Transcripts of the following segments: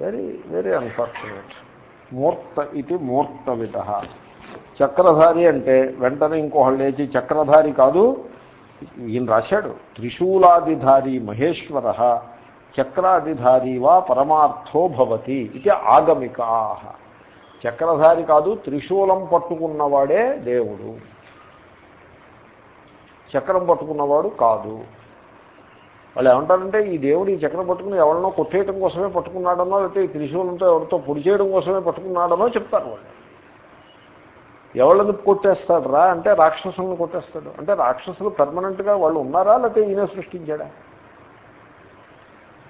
Very very unfortunate మూర్త ఇది మూర్తవిత చక్రధారి అంటే వెంటనే ఇంకోహళ్ళు లేచి చక్రధారి కాదు ఈయన రాశాడు త్రిశూలాదిధారి మహేశ్వర చక్రాదిధారి వా పరమార్థో భవతి ఇది ఆగమికా చక్రధారి కాదు త్రిశూలం పట్టుకున్నవాడే దేవుడు చక్రం పట్టుకున్నవాడు కాదు వాళ్ళు ఏమంటారంటే ఈ దేవుడు ఈ చక్రం పట్టుకుని ఎవరినో కొట్టేయడం కోసమే పట్టుకున్నాడనో లేకపోతే ఈ త్రిశూలంతో ఎవరితో పొడి చేయడం కోసమే పట్టుకున్నాడనో చెప్తారు వాళ్ళు. ఎవళ్ళని కొట్టేస్తాడరా అంటే రాక్షసులను కొట్టేస్తాడు. అంటే రాక్షసులు పర్మనెంట్గా వాళ్ళు ఉన్నారా లేకపోతే ఈయన సృష్టించాడా?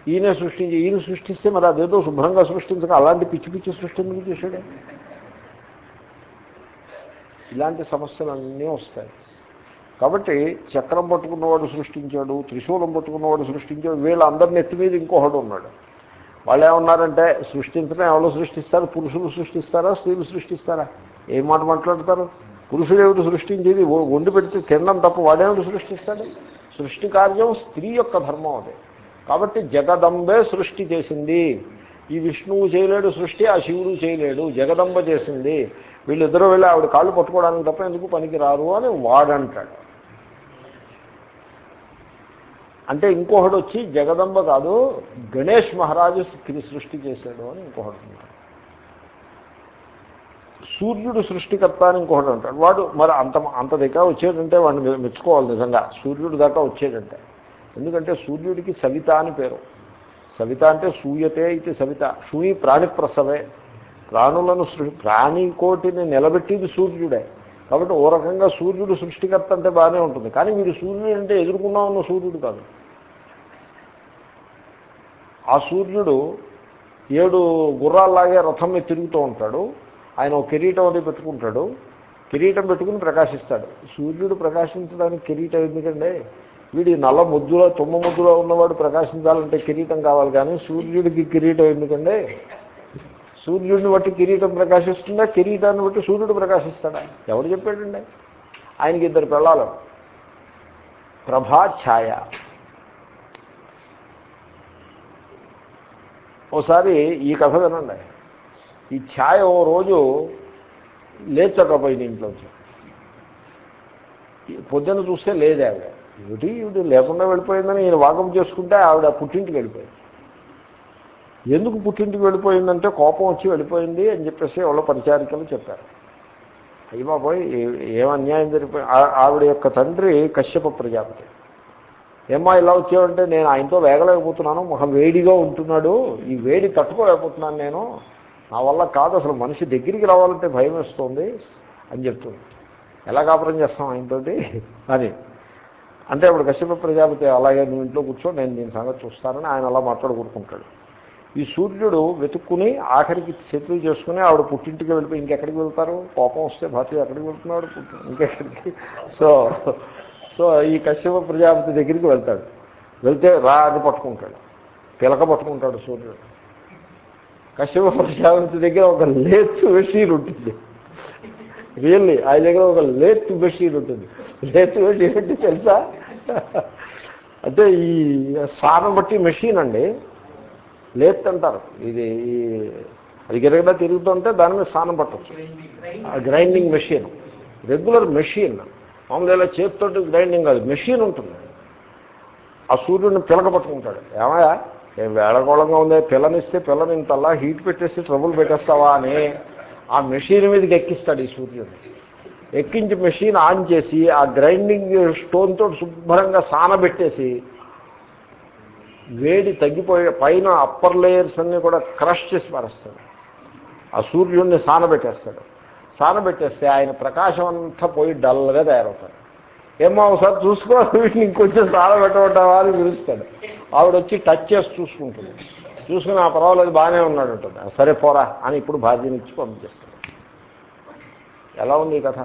ఈయన సృష్టించి ఈయన సృష్టిస్తే మరి అదేదో శుభ్రంగా సృష్టించక అలాంటి పిచ్చి పిచ్చి సృష్టి ఎందుకు చేశాడే? ఇలాంటి సమస్యలు అన్నీ వస్తాయి. కాబట్టి చక్రం పట్టుకున్నవాడు సృష్టించాడు త్రిశూలం పట్టుకున్నవాడు సృష్టించాడు వీళ్ళందరిని ఎత్తి మీద ఇంకొకడు ఉన్నాడు. వాళ్ళు ఏమన్నారంటే సృష్టించడం ఎవరు సృష్టిస్తారు? పురుషులు సృష్టిస్తారా? స్త్రీలు సృష్టిస్తారా? ఏం మాట మాట్లాడతారు? పురుషుడు ఏమిటి సృష్టించేది? వండి పెడితే తినడం తప్ప వాడేమిటి సృష్టిస్తాడు? సృష్టి కార్యం స్త్రీ యొక్క ధర్మం అదే. కాబట్టి జగదంబే సృష్టి చేసింది. ఈ విష్ణువు చేయలేడు సృష్టి ఆ శివుడు చేయలేడు జగదంబ చేసింది. వీళ్ళిద్దరూ వెళ్ళి ఆవిడ కాళ్ళు పట్టుకోవడానికి తప్ప ఎందుకు పనికి రారు అని వాడంటాడు. అంటే ఇంకొకడు వచ్చి జగదంబ కాదు గణేష్ మహారాజు సృష్టి చేశాడు అని ఇంకొకడు అంటాడు. సూర్యుడు సృష్టికర్త అని ఇంకొకటి అంటాడు. వాడు మరి అంత అంత దగ్గర వచ్చేటంటే వాడిని మెచ్చుకోవాలి నిజంగా. సూర్యుడు దాకా వచ్చేటంటే. ఎందుకంటే సూర్యుడికి సవిత అని పేరు. సవిత అంటే సూయతే ఇది సవిత. సూయి ప్రాణి ప్రసవే. ప్రాణులను ప్రాణికోటిని నిలబెట్టేది సూర్యుడే. కాబట్టి ఓ రకంగా సూర్యుడు సృష్టికర్త అంటే బాగానే ఉంటుంది. కానీ మీరు సూర్యుడు అంటే ఎదుర్కొన్నా ఉన్న సూర్యుడు కాదు. ఆ సూర్యుడు ఏడు గుర్రాల్లాగే రథం మీద తిరుగుతూ ఉంటాడు. ఆయన ఒక కిరీటం అది పెట్టుకుంటాడు. కిరీటం పెట్టుకుని ప్రకాశిస్తాడు. సూర్యుడు ప్రకాశించడానికి కిరీటం ఎందుకండి వీడి నల్ల ముద్దులో తుమ్మ ముద్దులో ఉన్నవాడు ప్రకాశించాలంటే కిరీటం కావాలి కానీ సూర్యుడికి కిరీటం ఎందుకండి సూర్యుడిని బట్టి కిరీటం ప్రకాశిస్తుందా? కిరీటాన్ని బట్టి సూర్యుడు ప్రకాశిస్తాడా? ఎవరు చెప్పాడండి? ఆయనకి ఇద్దరు పిల్లలు. ప్రభా ఛాయ ఓసారి ఈ కథ వినండి. ఈ ఛాయ ఓ రోజు లేచకపోయింది ఇంట్లోంచి పొద్దున్న చూస్తే లేదు ఆవిడ. ఏమిటి? ఇవిడు లేకుండా వెళ్ళిపోయిందని ఈయన వాకం చేసుకుంటే ఆవిడ పుట్టింటికి వెళ్ళిపోయింది. ఎందుకు పుట్టింటికి వెళ్ళిపోయిందంటే కోపం వచ్చి వెళ్ళిపోయింది అని చెప్పేసి వాళ్ళ పరిచారికలు చెప్పారు. అయ్యి బాబోయ్ ఏం అన్యాయం జరిగిపోయి ఆవిడ యొక్క తండ్రి కశ్యప ప్రజాపతి. ఏమ్మా ఇలా వచ్చావంటే నేను ఆయనతో వేగలేకపోతున్నాను మొహం వేడిగా ఉంటున్నాడు ఈ వేడి తట్టుకోలేకపోతున్నాను నేను నా వల్ల కాదు అసలు మనిషి దగ్గరికి రావాలంటే భయం వేస్తుంది అని చెప్తుంది. ఎలా కాపురం చేస్తాం ఆయనతోటి? అని. అంటే ఇప్పుడు కశ్యప ప్రజాపతి అలాగే నువ్వు ఇంట్లో కూర్చో నేను దీని సంగతి చూస్తానని ఆయన అలా మాట్లాడుకుంటుంటాడు ఈ సూర్యుడు వెతుక్కుని ఆఖరికి సెటిల్ చేసుకుని ఆవిడ పుట్టింటికి వెళ్ళిపోయి ఇంకెక్కడికి వెళ్తారు? కోపం వస్తే భారతీయ ఎక్కడికి వెళ్తున్నాడు? పుట్టి- ఇంకెక్కడికి? సో సో ఈ కశ్యప ప్రజాపతి దగ్గరికి వెళ్తాడు. వెళ్తే రా అని పట్టుకుంటాడు. పిలక పట్టుకుంటాడు సూర్యుడు. కశ్యప ప్రజాపతి దగ్గర ఒక లేత్ మెషీన్ ఉంటుంది. రియల్లీ ఆయన దగ్గర ఒక లేత్ మెషీన్ ఉంటుంది. లేత్ మెషీన్ అంటే తెలుసా? అంటే ఈ సారం బట్టి మెషిన్ అండి. లేత్ అంటారు. ఇది ఈ అది గిరగడా తిరుగుతుంటే దాని మీద స్నానం పట్టచ్చు. గ్రైండింగ్ మెషిన్ రెగ్యులర్ మెషిన్ మామూలు ఇలా చేతితోటి గ్రైండింగ్ కాదు మెషిన్ ఉంటుంది. ఆ సూర్యుడిని పిలక పట్టుకుంటాడు. ఏమయ్యా ఏం వేడగోళంగా ఉంది పిల్లనిస్తే పిల్లని ఇంతలా హీట్ పెట్టేసి ట్రబుల్ పెట్టేస్తావా అని ఆ మెషిన్ మీదకి ఎక్కిస్తాడు ఈ సూర్యుడు. ఎక్కించి మెషిన్ ఆన్ చేసి ఆ గ్రైండింగ్ స్టోన్తో శుభ్రంగా సానబెట్టేసి వేడి తగ్గిపోయే పైన అప్పర్ లేయర్స్ అన్నీ కూడా క్రష్ చేసి పారేస్తాడు. ఆ సూర్యుడిని సానబెట్టేస్తాడు సానబెట్టేస్తే ఆయన ప్రకాశం అంతా పోయి డల్గా తయారవుతాడు. ఏమో ఒకసారి చూసుకో వీటిని ఇంకొంచెం సానబెట్టమంటావా అని పిలుస్తాడు. ఆవిడ వచ్చి టచ్ చేసి చూసుకుంటుంది. చూసుకుని ఆ పర్వాలేదు బాగానే ఉన్నాడు ఉంటుంది సరే పోరా అని ఇప్పుడు భార్యని ఇచ్చి పంపించేస్తాడు. ఎలా ఉంది ఈ కథ?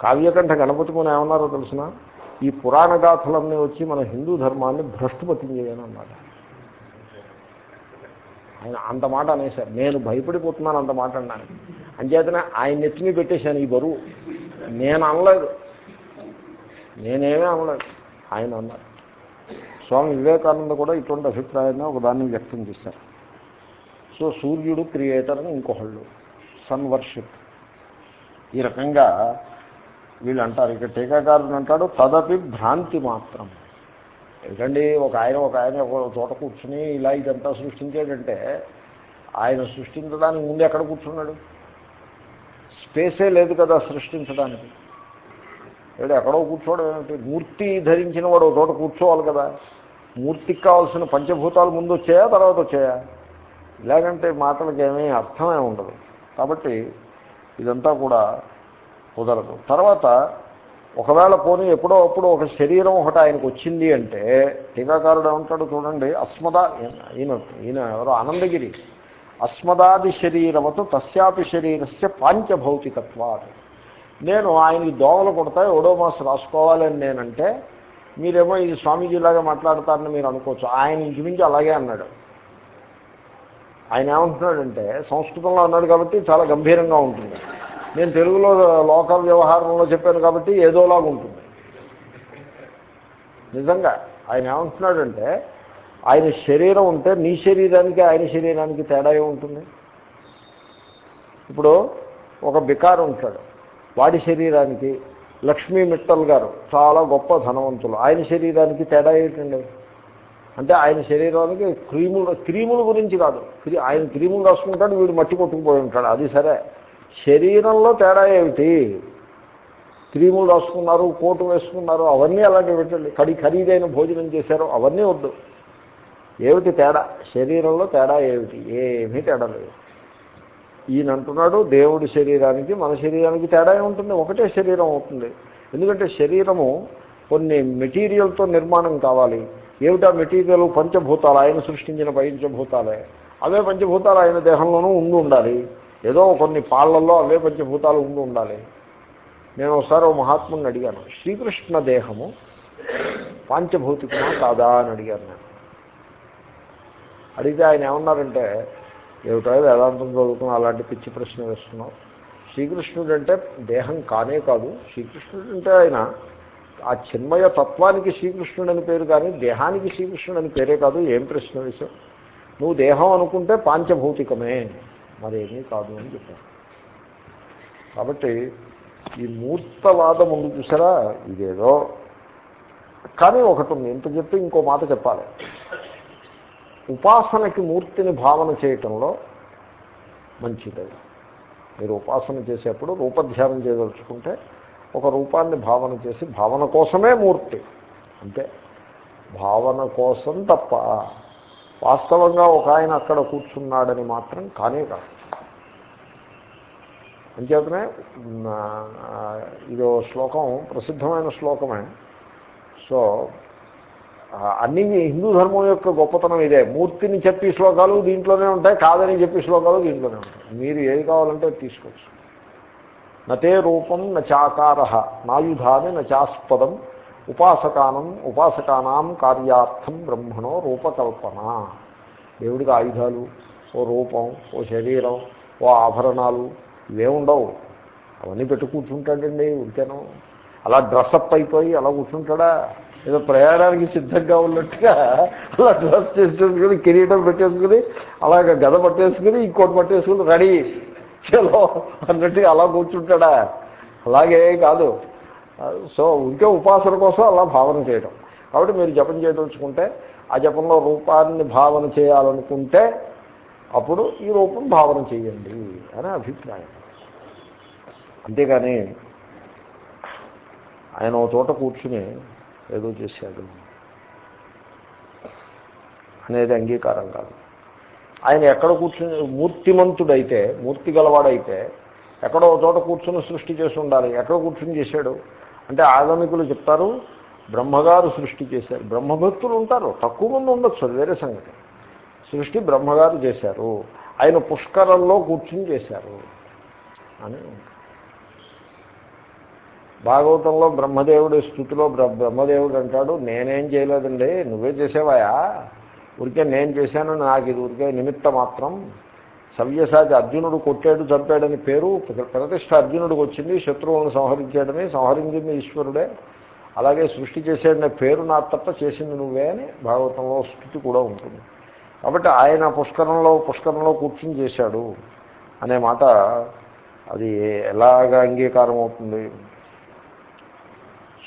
కావ్యకంఠ గణపతి ఏమన్నారో తెలిసిన? ఈ పురాణ గాథలన్నీ వచ్చి మన హిందూ ధర్మాన్ని భ్రష్టు పట్టించేయని ఆయన అంత మాట అనేసారు నేను భయపడిపోతున్నాను అంత మాట అన్నాను అంచేతనే ఆయన నెత్తిని పెట్టేశాను ఈ బరువు. నేను అనలేదు. నేనేమీ అనలేదు. ఆయన అన్నారు. స్వామి వివేకానంద కూడా ఇటువంటి అభిప్రాయాన్ని ఒక దాన్ని వ్యక్తం చేశారు. సో సూర్యుడు క్రియేటర్ అని ఇంకొకళ్ళు. Sun worship. ఈ రకంగా వీళ్ళు అంటారు. ఇక టీకాకారుడు అంటాడు తదపి భ్రాంతి మాత్రం. ఎందుకండి ఒక ఆయన ఒక ఆయన ఒక చోట కూర్చుని ఇలా ఇదంతా సృష్టించాడంటే ఆయన సృష్టించడానికి ముందు ఎక్కడ కూర్చున్నాడు? స్పేసే లేదు కదా సృష్టించడానికి. ఏడు ఎక్కడో కూర్చోవడం ఏమిటి? మూర్తి ధరించిన వాడు ఒక చోట కూర్చోవాలి కదా. మూర్తికి కావాల్సిన పంచభూతాలు ముందు వచ్చాయా తర్వాత వచ్చాయా? ఇలాగంటే మాటలకి ఏమీ అర్థమే ఉండదు. కాబట్టి ఇదంతా కూడా కుదరదు. తర్వాత ఒకవేళ పోనీ ఎప్పుడో అప్పుడు ఒక శరీరం ఒకటి ఆయనకు వచ్చింది అంటే టీకాకారుడు ఏమంటాడు చూడండి అస్మదా ఈయన ఈయన ఎవరో ఆనందగిరి. అస్మదాది శరీరమతో తస్యాపి శరీరస్య పాంచభౌతికత్వాలు నేను ఆయనకి దోమలు కొడతాయి ఓడోమాస్ రాసుకోవాలని నేనంటే మీరేమో ఇది స్వామీజీలాగా మాట్లాడతారని మీరు అనుకోవచ్చు. ఆయన ఇంచుమించు అలాగే అన్నాడు. ఆయన ఏమంటున్నాడంటే సంస్కృతంలో అన్నాడు కాబట్టి చాలా గంభీరంగా ఉంటుంది. నేను తెలుగులో లోకల్ వ్యవహారంలో చెప్పాను కాబట్టి ఏదోలాగా ఉంటుంది. నిజంగా ఆయన ఏమంటున్నాడంటే ఆయన శరీరం ఉంటే నీ శరీరానికి ఆయన శరీరానికి తేడా ఏముంటుంది? ఇప్పుడు ఒక బికారు ఉంటాడు వాడి శరీరానికి లక్ష్మీ మిట్టల్ గారు చాలా గొప్ప ధనవంతులు. ఆయన శరీరానికి తేడా ఏంటండి? అంటే ఆయన శరీరానికి క్రీములు క్రీముల గురించి కాదు. క్రీ ఆయన క్రీములు రాసుకుంటాడు వీడు మట్టి కొట్టుకుపోయి ఉంటాడు అది సరే. శరీరంలో తేడా ఏమిటి? క్రీములు రాసుకున్నారు కోటు వేసుకున్నారు అవన్నీ అలాంటివి పెట్టండి. కడి ఖరీదైన భోజనం చేశారు అవన్నీ వద్దు. ఏమిటి తేడా? శరీరంలో తేడా ఏమిటి? ఏమీ తేడా లేదు. ఈయన అంటున్నాడు దేవుడి శరీరానికి మన శరీరానికి తేడా ఉంటుంది ఒకటే శరీరం అవుతుంది. ఎందుకంటే శరీరము కొన్ని మెటీరియల్తో నిర్మాణం కావాలి. ఏమిటా మెటీరియల్? పంచభూతాలు. ఆయన సృష్టించిన పంచభూతాలే. అవే పంచభూతాలు. ఆయన దేహంలోనూ ఉండి ఉండాలి. ఏదో కొన్ని పాళ్ళలో అవే పంచభూతాలు ఉండి ఉండాలి. నేను ఒకసారి ఓ మహాత్ముని అడిగాను శ్రీకృష్ణ దేహము పాంచభౌతికమా కాదా? అని అడిగాను నేను అడిగితే ఆయన ఏమన్నారంటే ఏమిటో వేదాంతం చదువుకున్నా అలాంటి పిచ్చి ప్రశ్న వేస్తున్నావు. శ్రీకృష్ణుడు అంటే దేహం కానే కాదు. శ్రీకృష్ణుడు అంటే ఆయన ఆ చిన్మయ తత్వానికి శ్రీకృష్ణుడు అని పేరు కానీ దేహానికి శ్రీకృష్ణుడు అని పేరే కాదు. ఏం ప్రశ్న వేశావు? నువ్వు దేహం అనుకుంటే పాంచభౌతికమే. మరేమీ కాదు అని చెప్పారు. కాబట్టి ఈ మూర్తవాదం ఉంది చూసారా? ఇదేదో. కానీ ఒకటి ఉంది. ఇంత చెప్పి ఇంకో మాట చెప్పాలి. ఉపాసనకి మూర్తిని భావన చేయటంలో మంచిది మీరు ఉపాసన చేసేప్పుడు రూపధ్యానం చేయదలుచుకుంటే ఒక రూపాన్ని భావన చేసి భావన కోసమే మూర్తి. అంతే. భావన కోసం తప్ప వాస్తవంగా ఒక ఆయన అక్కడ కూర్చున్నాడని మాత్రం కానే కాదు. అంచేతనే ఇదో శ్లోకం ప్రసిద్ధమైన శ్లోకమే. సో అన్ని హిందూ ధర్మం యొక్క గొప్పతనం ఇదే. మూర్తిని చెప్పి శ్లోకాలు దీంట్లోనే ఉంటాయి కాదని చెప్పి శ్లోకాలు దీంట్లోనే ఉంటాయి. మీరు ఏది కావాలంటే తీసుకోవచ్చు. నతే రూపం నచాకార నాయుధాని నచాస్పదం ఉపాసకానం ఉపాసకానాం కార్యార్థం బ్రహ్మణో రూపకల్పన. దేవుడికి ఆయుధాలు ఓ రూపం ఓ శరీరం ఓ ఆభరణాలు ఇవే ఉండవు. అవన్నీ పెట్టు కూర్చుంటాడండి ఉడికాను అలా డ్రెస్అప్ అయిపోయి అలా కూర్చుంటాడా? ఏదో ప్రయాణానికి సిద్ధంగా ఉన్నట్టుగా అలా డ్రెస్ చేసేసుకుని కిరీటం పెట్టేసుకుని అలాగ గద పట్టేసుకుని ఇంకోటి పట్టేసుకుని రెడీ. చలో అన్నట్టుగా అలా కూర్చుంటాడా? అలాగే కాదు. సో ఇంకే ఉపాసన కోసం అలా భావన చేయడం కాబట్టి మీరు జపం చేయదలుచుకుంటే ఆ జపంలో రూపాన్ని భావన చేయాలనుకుంటే అప్పుడు ఈ రూపం భావన చేయండి అని అభిప్రాయం. అంతేగాని ఆయన ఒక చోట కూర్చుని ఏదో చేశాడు. అనేది అంగీకారం కాదు. ఆయన ఎక్కడ కూర్చుని మూర్తిమంతుడైతే మూర్తి గలవాడైతే ఎక్కడో చోట కూర్చుని సృష్టి చేసి ఉండాలి. ఎక్కడ కూర్చుని చేశాడు? అంటే ఆగమికులు చెప్తారు బ్రహ్మగారు సృష్టి చేశారు. బ్రహ్మభక్తులు ఉంటారు తక్కువ మంది ఉండొచ్చు వేరే సంగతి. సృష్టి బ్రహ్మగారు చేశారు ఆయన పుష్కరంలో కూర్చుని చేశారు అని భాగవతంలో బ్రహ్మదేవుడి స్థుతిలో బ్రహ్మదేవుడు అంటాడు నేనేం చేయలేదండి నువ్వే చేసేవాయా? ఊరికే నేను చేశాను నాకు ఇది ఊరికే నిమిత్త మాత్రం. సవ్యసాచి అర్జునుడు కొట్టాడు చంపాడని పేరు ప్రతిష్ట అర్జునుడికి వచ్చింది శత్రువులను సంహరించాడని సంహరించింది ఈశ్వరుడే. అలాగే సృష్టి చేసేనే పేరు నా తప్ప చేసింది నువ్వే అని భాగవతంలో స్థుతి కూడా ఉంటుంది. కాబట్టి ఆయన పుష్కరంలో పుష్కరంలో కూర్చుని చేశాడు అనే మాట అది ఎలాగ అంగీకారం అవుతుంది?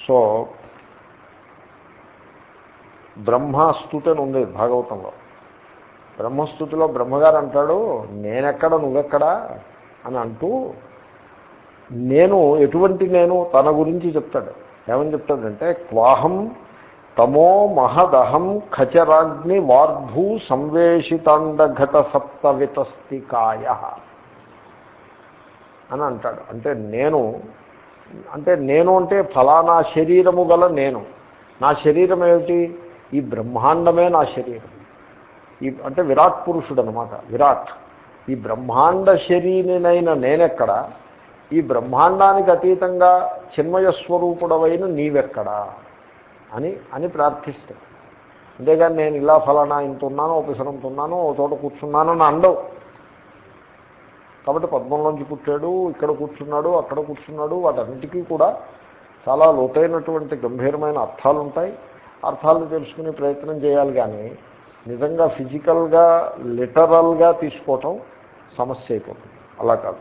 సో బ్రహ్మస్థుతి అని ఉంది భాగవతంలో. బ్రహ్మస్థుతిలో బ్రహ్మగారు అంటాడు నేనెక్కడ నువ్వెక్కడా? అని అంటూ నేను ఎటువంటి నేను? తన గురించి చెప్తాడు. ఏమని చెప్తాడంటే క్వాహం తమో మహదహం ఖచరాగ్ని వార్భూ సంవేషితాండఘట సప్తవితస్తికాయ అని అంటాడు. అంటే నేను అంటే నేను అంటే ఫలానా శరీరము గల నేను. నా శరీరం ఏమిటి? ఈ బ్రహ్మాండమే నా శరీరం. ఈ అంటే విరాట్ పురుషుడు అనమాట విరాట్. ఈ బ్రహ్మాండ శరీరినైన నేనెక్కడ? ఈ బ్రహ్మాండానికి అతీతంగా చిన్మయ స్వరూపుడవైన నీవెక్కడా? అని అని ప్రార్థిస్తాను అంతేగాని నేను ఇలా ఫలానా ఇంత ఉన్నాను ఉపసరంత ఉన్నాను ఓ చోట కూర్చున్నాను అని అండవు కాబట్టి పద్మంలోంచి పుట్టాడు ఇక్కడ కూర్చున్నాడు అక్కడ కూర్చున్నాడు వాటన్నిటికీ కూడా చాలా లోతైనటువంటి గంభీరమైన అర్థాలు ఉంటాయి అర్థాలను తెలుసుకునే ప్రయత్నం చేయాలి కానీ నిజంగా ఫిజికల్గా లిటరల్గా తీసుకోవటం సమస్య అయిపోతుంది. అలా కాదు.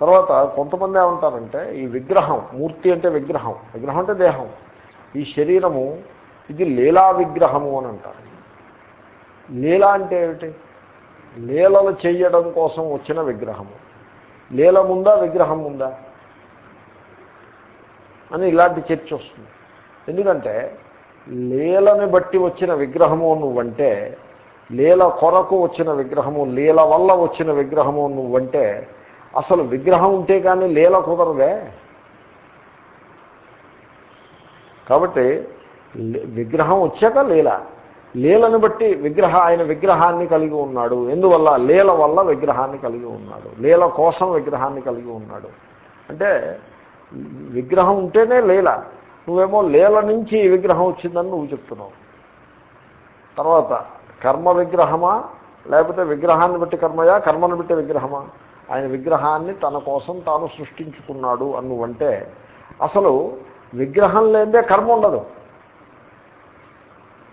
తర్వాత కొంతమంది ఏమంటారంటే ఈ విగ్రహం మూర్తి అంటే విగ్రహం. విగ్రహం అంటే దేహం. ఈ శరీరము ఇది లీలా విగ్రహము అని అంటారు. లీల అంటే ఏమిటి? లీలలు చేయడం కోసం వచ్చిన విగ్రహము. లీలముందా విగ్రహం ఉందా అని ఇలాంటి చర్చ వస్తుంది. ఎందుకంటే లీలని బట్టి వచ్చిన విగ్రహము నువ్వంటే లీల కొరకు వచ్చిన విగ్రహము లీల వల్ల వచ్చిన విగ్రహము నువ్వంటే అసలు విగ్రహం ఉంటే కానీ లీల కుదరదే. కాబట్టి విగ్రహం వచ్చాక లీల. లీలను బట్టి విగ్రహ ఆయన విగ్రహాన్ని కలిగి ఉన్నాడు. ఎందువల్ల? లీల వల్ల విగ్రహాన్ని కలిగి ఉన్నాడు. లీల కోసం విగ్రహాన్ని కలిగి ఉన్నాడు. అంటే విగ్రహం ఉంటేనే లీల. నువ్వేమో లీల నుంచి ఈ విగ్రహం వచ్చిందని నువ్వు చెప్తున్నావు. తర్వాత కర్మ విగ్రహమా? లేకపోతే విగ్రహాన్ని బట్టి కర్మయా? కర్మను బట్టి విగ్రహమా? ఆయన విగ్రహాన్ని తన కోసం తాను సృష్టించుకున్నాడు అని నువ్వంటే అసలు విగ్రహం లేదే కర్మ ఉండదు.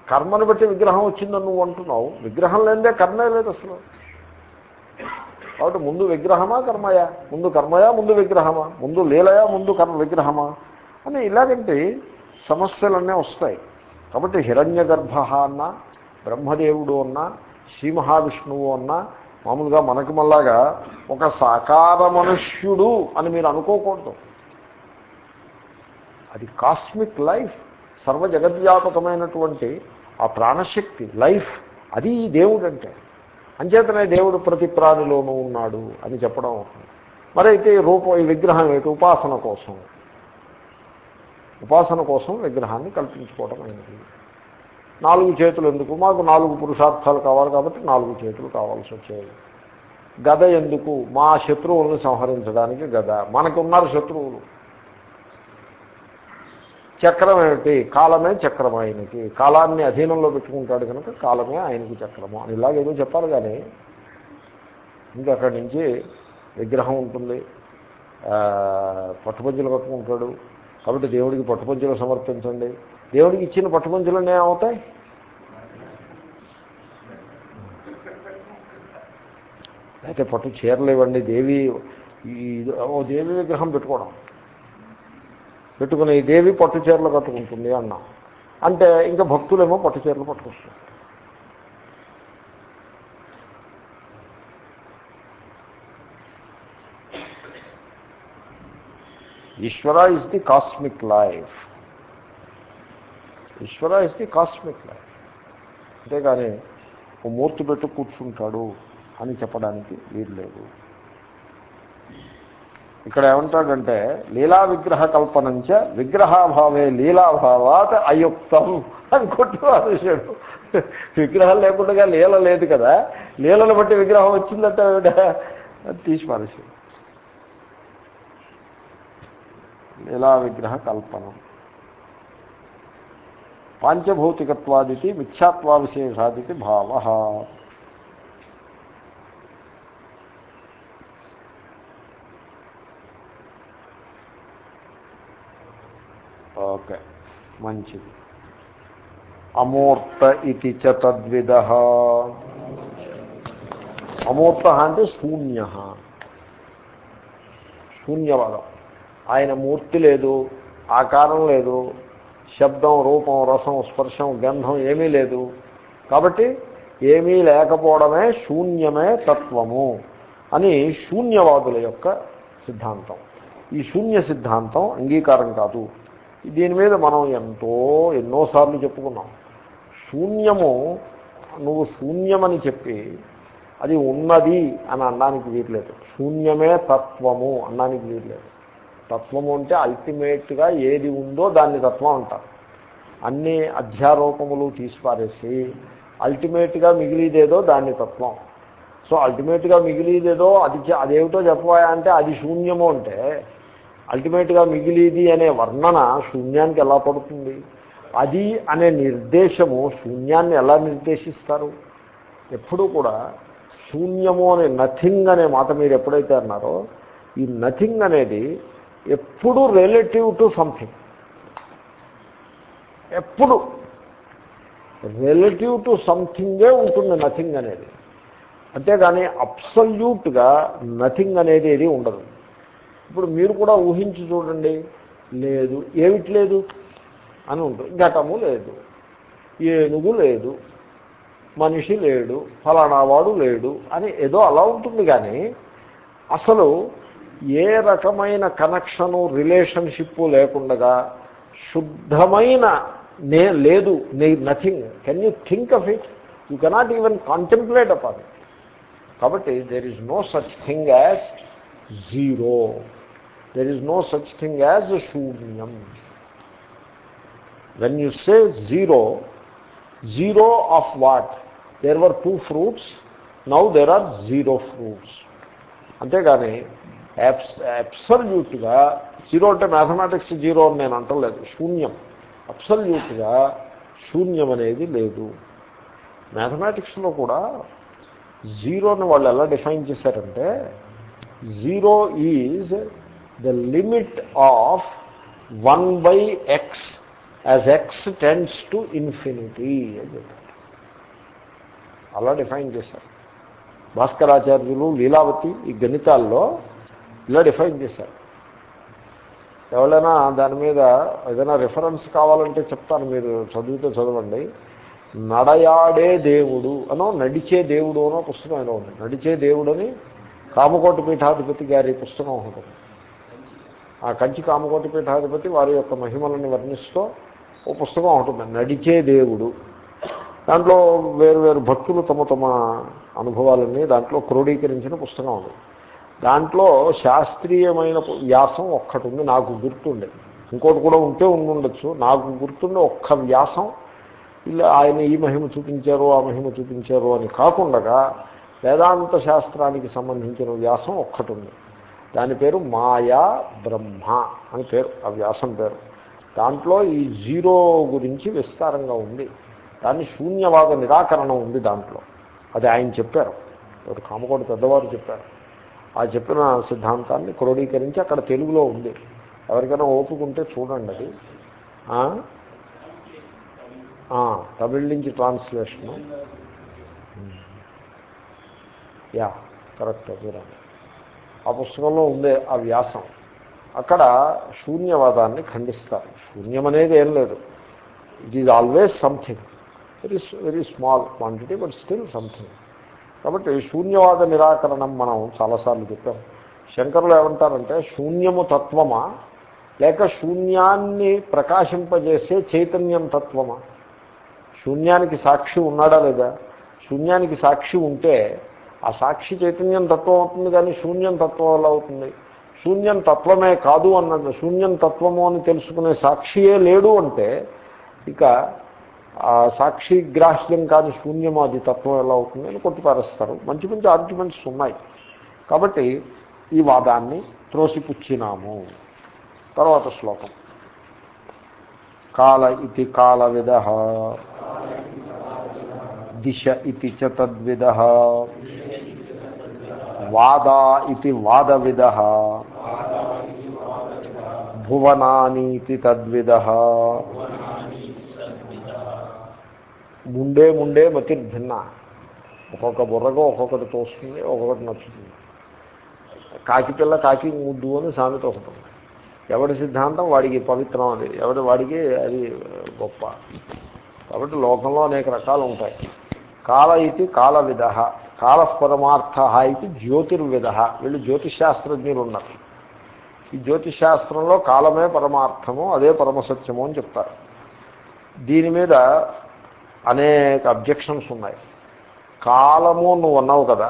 కర్మను బట్టి విగ్రహం వచ్చిందని నువ్వు అంటున్నావు. విగ్రహం లేదే కర్మే లేదు అసలు. కాబట్టి ముందు విగ్రహమా కర్మయా? ముందు కర్మయా ముందు విగ్రహమా? ముందు లీలయా ముందు కర్మ విగ్రహమా? అని ఇలాగంటే సమస్యలన్నీ వస్తాయి. కాబట్టి హిరణ్య గర్భ అన్న బ్రహ్మదేవుడు అన్న శ్రీ మహావిష్ణువు అన్న మామూలుగా మనకి మళ్ళాగా ఒక సాకార మనుష్యుడు అని మీరు అనుకోకూడదు. అది కాస్మిక్ లైఫ్ సర్వ జగద్వ్యాపకమైనటువంటి ఆ ప్రాణశక్తి లైఫ్ అది దేవుడు అంటే అంచేతనే దేవుడు ప్రతి ప్రాణిలోనూ ఉన్నాడు అని చెప్పడం అవుతుంది. మరి అయితే రూపం ఈ విగ్రహం ఏంటి ఉపాసన కోసం ఉపాసన కోసం విగ్రహాన్ని కల్పించుకోవడం అయినది నాలుగు చేతులు ఎందుకు? మాకు నాలుగు పురుషార్థాలు కావాలి కాబట్టి నాలుగు చేతులు కావాల్సి వచ్చాయి గద ఎందుకు? మా శత్రువులను సంహరించడానికి గద. మనకున్నారు శత్రువులు. చక్రం ఏమిటి? కాలమే చక్రం ఆయనకి. కాలాన్ని అధీనంలో పెట్టుకుంటాడు కనుక కాలమే ఆయనకి చక్రము అని ఇలాగేదో చెప్పాలి కానీ ఇంకా అక్కడి నుంచి విగ్రహం ఉంటుంది. పట్టుపంచులు కట్టుకుంటాడు కాబట్టి దేవుడికి పట్టుపంచులు సమర్పించండి. దేవుడికి ఇచ్చిన పట్టుపంచులన్నీ అవుతాయి అయితే పట్టు చీరలు ఇవ్వండి దేవి ఓ దేవి విగ్రహం పెట్టుకోవడం. పెట్టుకుని ఈ దేవి పట్టు చీరలు కట్టుకుంటుంది అన్నాం. అంటే ఇంకా భక్తులేమో పట్టు చీరలు పట్టుకొస్తారు. Ishwara is the cosmic life Ishwara is the cosmic life అంతేగాని ఓ మూర్తి పెట్టు కూర్చుంటాడు అని చెప్పడానికి వీలు లేదు. ఇక్కడ ఏమంటాడంటే లీలా విగ్రహ కల్పనంచ విగ్రహాభావే లీలాభావాత్ అయుక్తం అని కొట్టు విగ్రహాలు విగ్రహం లేకుండా లీల లేదు కదా. లీలను బట్టి విగ్రహం వచ్చిందంటే తీసి పారేసాడు లీలా విగ్రహ కల్పనం పాంచభౌతికత్వాదితి మిథ్యాత్వా విశేషాదితి భావ ఓకే మంచిది అమూర్త ఇది చ తద్విద అమూర్త అంటే శూన్య శూన్యవాదం ఆయన మూర్తి లేదు ఆకారం లేదు శబ్దం రూపం రసం స్పర్శం గంధం ఏమీ లేదు. కాబట్టి ఏమీ లేకపోవడమే శూన్యమే తత్వము అని శూన్యవాదుల యొక్క సిద్ధాంతం. ఈ శూన్య సిద్ధాంతం అంగీకారం కాదు. దీని మీద మనం ఎంతో ఎన్నోసార్లు చెప్పుకున్నాం. శూన్యము నువ్వు శూన్యమని చెప్పి అది ఉన్నది అని అనడానికి వీర్లేదు శూన్యమే తత్వము అనడానికి వీర్లేదు తత్వము అంటే అల్టిమేట్గా ఏది ఉందో దాన్ని తత్వం అంటారు. అన్ని అధ్యారోపములు తీసిపారేసి అల్టిమేట్గా మిగిలిదేదో దాన్ని తత్వం. సో అల్టిమేట్గా మిగిలిదేదో అది అదేమిటో చెప్పబోయా అంటే అది శూన్యము అంటే అల్టిమేట్గా మిగిలిది అనే వర్ణన శూన్యానికి ఎలా పడుతుంది? అది అనే నిర్దేశము శూన్యాన్ని ఎలా నిర్దేశిస్తారు? ఎప్పుడూ కూడా శూన్యము అనే నథింగ్ అనే మాట మీరు ఎప్పుడైతే అన్నారో ఈ నథింగ్ అనేది ఎప్పుడు రిలేటివ్ టు సంథింగ్ ఎప్పుడు? రిలేటివ్ టు సంథింగే ఉంటుంది నథింగ్ అనేది. అంతేగాని అబ్సల్యూట్గా నథింగ్ అనేది ఏది ఉండదు. ఇప్పుడు మీరు కూడా ఊహించి చూడండి. లేదు. ఏమిటి లేదు? అని ఉంటుంది. ఘటము లేదు. ఏనుగు లేదు. మనిషి లేడు. ఫలానా వాడు లేడు. అని ఏదో అలా ఉంటుంది కానీ అసలు ఏ రకమైన కనెక్షను రిలేషన్షిప్ లేకుండగా శుద్ధమైన నే లేదు నే nothing. Can you think of it you cannot even contemplate up అది కాబట్టి there is no such thing as zero there is no such thing as శూన్యం. When you say zero zero of what there were two fruits now there are zero fruits అంతేగాని అబ్సల్యూట్గా zero అంటే mathematics zero అని నేను అంటలేదు శూన్యం. అబ్సల్యూట్గా శూన్యం అనేది లేదు. మ్యాథమెటిక్స్లో కూడా జీరోని వాళ్ళు ఎలా డిఫైన్ చేశారంటే zero is the limit of one by x as x tends to infinity అని చెప్పారు. అలా డిఫైన్ చేశారు. భాస్కరాచార్యులు లీలావతి ఈ గణితాల్లో ఇలా డిఫైన్ చేశారు. ఎవరైనా దాని మీద ఏదైనా రిఫరెన్స్ కావాలంటే చెప్తాను మీరు చదివితే చదవండి. నడయాడే దేవుడు అనో నడిచే దేవుడు అనో పుస్తకం ఏదో ఉంది. నడిచే దేవుడని కామకోటి పీఠాధిపతి గారి పుస్తకం ఉంటుంది ఆ కంచి కామకోటి పీఠాధిపతి వారి యొక్క మహిమలను వర్ణిస్తూ ఓ పుస్తకం ఉంటుంది నడిచే దేవుడు. దాంట్లో వేరు వేరు భక్తులు తమ తమ అనుభవాలన్నీ దాంట్లో క్రోడీకరించిన పుస్తకం ఉంది దాంట్లో శాస్త్రీయమైన వ్యాసం ఒక్కటి ఉంది నాకు గుర్తుండే. ఇంకోటి కూడా ఉంటే ఉండుండొచ్చు. నాకు గుర్తుండే ఒక్క వ్యాసం. ఇలా ఆయన ఈ మహిమ చూపించారు ఆ మహిమ చూపించారు అని కాకుండా వేదాంత శాస్త్రానికి సంబంధించిన వ్యాసం ఒక్కటి ఉంది దాని పేరు మాయా బ్రహ్మ అని పేరు ఆ వ్యాసం పేరు. దాంట్లో ఈ జీరో గురించి విస్తారంగా ఉంది. దాన్ని శూన్యవాద నిరాకరణ ఉంది దాంట్లో. అది ఆయన చెప్పారు. ఒకటి కామకోటి పెద్దవారు చెప్పారు. ఆ చెప్పిన సిద్ధాంతాన్ని క్రోడీకరించి అక్కడ తెలుగులో ఉంది. ఎవరికైనా ఓపుకుంటే చూడండి అది. తమిళ నుంచి ట్రాన్స్లేషను యా కరెక్ట్ మీరు ఆ పుస్తకంలో ఉందే ఆ వ్యాసం. అక్కడ శూన్యవాదాన్ని ఖండిస్తారు. శూన్యం అనేది ఏం లేదు. It is always something very very small quantity but still something కాబట్టి శూన్యవాద నిరాకరణం మనం చాలాసార్లు చెప్పాం. శంకరులు ఏమంటారంటే శూన్యము తత్వమా? లేక శూన్యాన్ని ప్రకాశింపజేసే చైతన్యం తత్వమా? శూన్యానికి సాక్షి ఉన్నాడా లేదా? శూన్యానికి సాక్షి ఉంటే ఆ సాక్షి చైతన్యం తత్వం అవుతుంది కానీ శూన్యం తత్వం అలా అవుతుంది. శూన్యం తత్వమే కాదు అన్నది శూన్యం తత్వము అని తెలుసుకునే సాక్షియే లేడు అంటే ఇక సాక్షిగ్రాహ్యం సాక్షి గ్రాహ్యం కాని శూన్యము అది తత్వం ఎలా అవుతుంది అని కొట్టిపారేస్తారు. మంచి మంచి ఆర్గ్యుమెంట్స్ ఉన్నాయి. కాబట్టి ఈ వాదాన్ని త్రోసిపుచ్చినాము. తర్వాత శ్లోకం. కాల ఇది కాల విధ. దిశ ఇది చ తద్విధ. వాదా ఇది వాదవిధ భువనానీతి తద్విధ. ముండే ముండే మతిర్భిన్న ఒక్కొక్క బుర్రగా ఒక్కొక్కటి తోస్తుంది ఒక్కొక్కటి నచ్చుతుంది. కాకి పిల్ల కాకి ముద్దు అని సామెత ఒకటి ఉంది. ఎవడి సిద్ధాంతం? వాడికి పవిత్రం అది. ఎవడి వాడికి అది గొప్ప. కాబట్టి లోకంలో అనేక రకాలు ఉంటాయి. కాల ఇది కాల విధ. కాల పరమార్థ ఇది జ్యోతిర్విధ. వీళ్ళు జ్యోతిశాస్త్రజ్ఞులు ఉన్నారు. ఈ జ్యోతిశాస్త్రంలో కాలమే పరమార్థము అదే పరమసత్యము అని చెప్తారు. దీని మీద అనేక అబ్జెక్షన్స్ ఉన్నాయి. కాలము నువ్వు అన్నావు కదా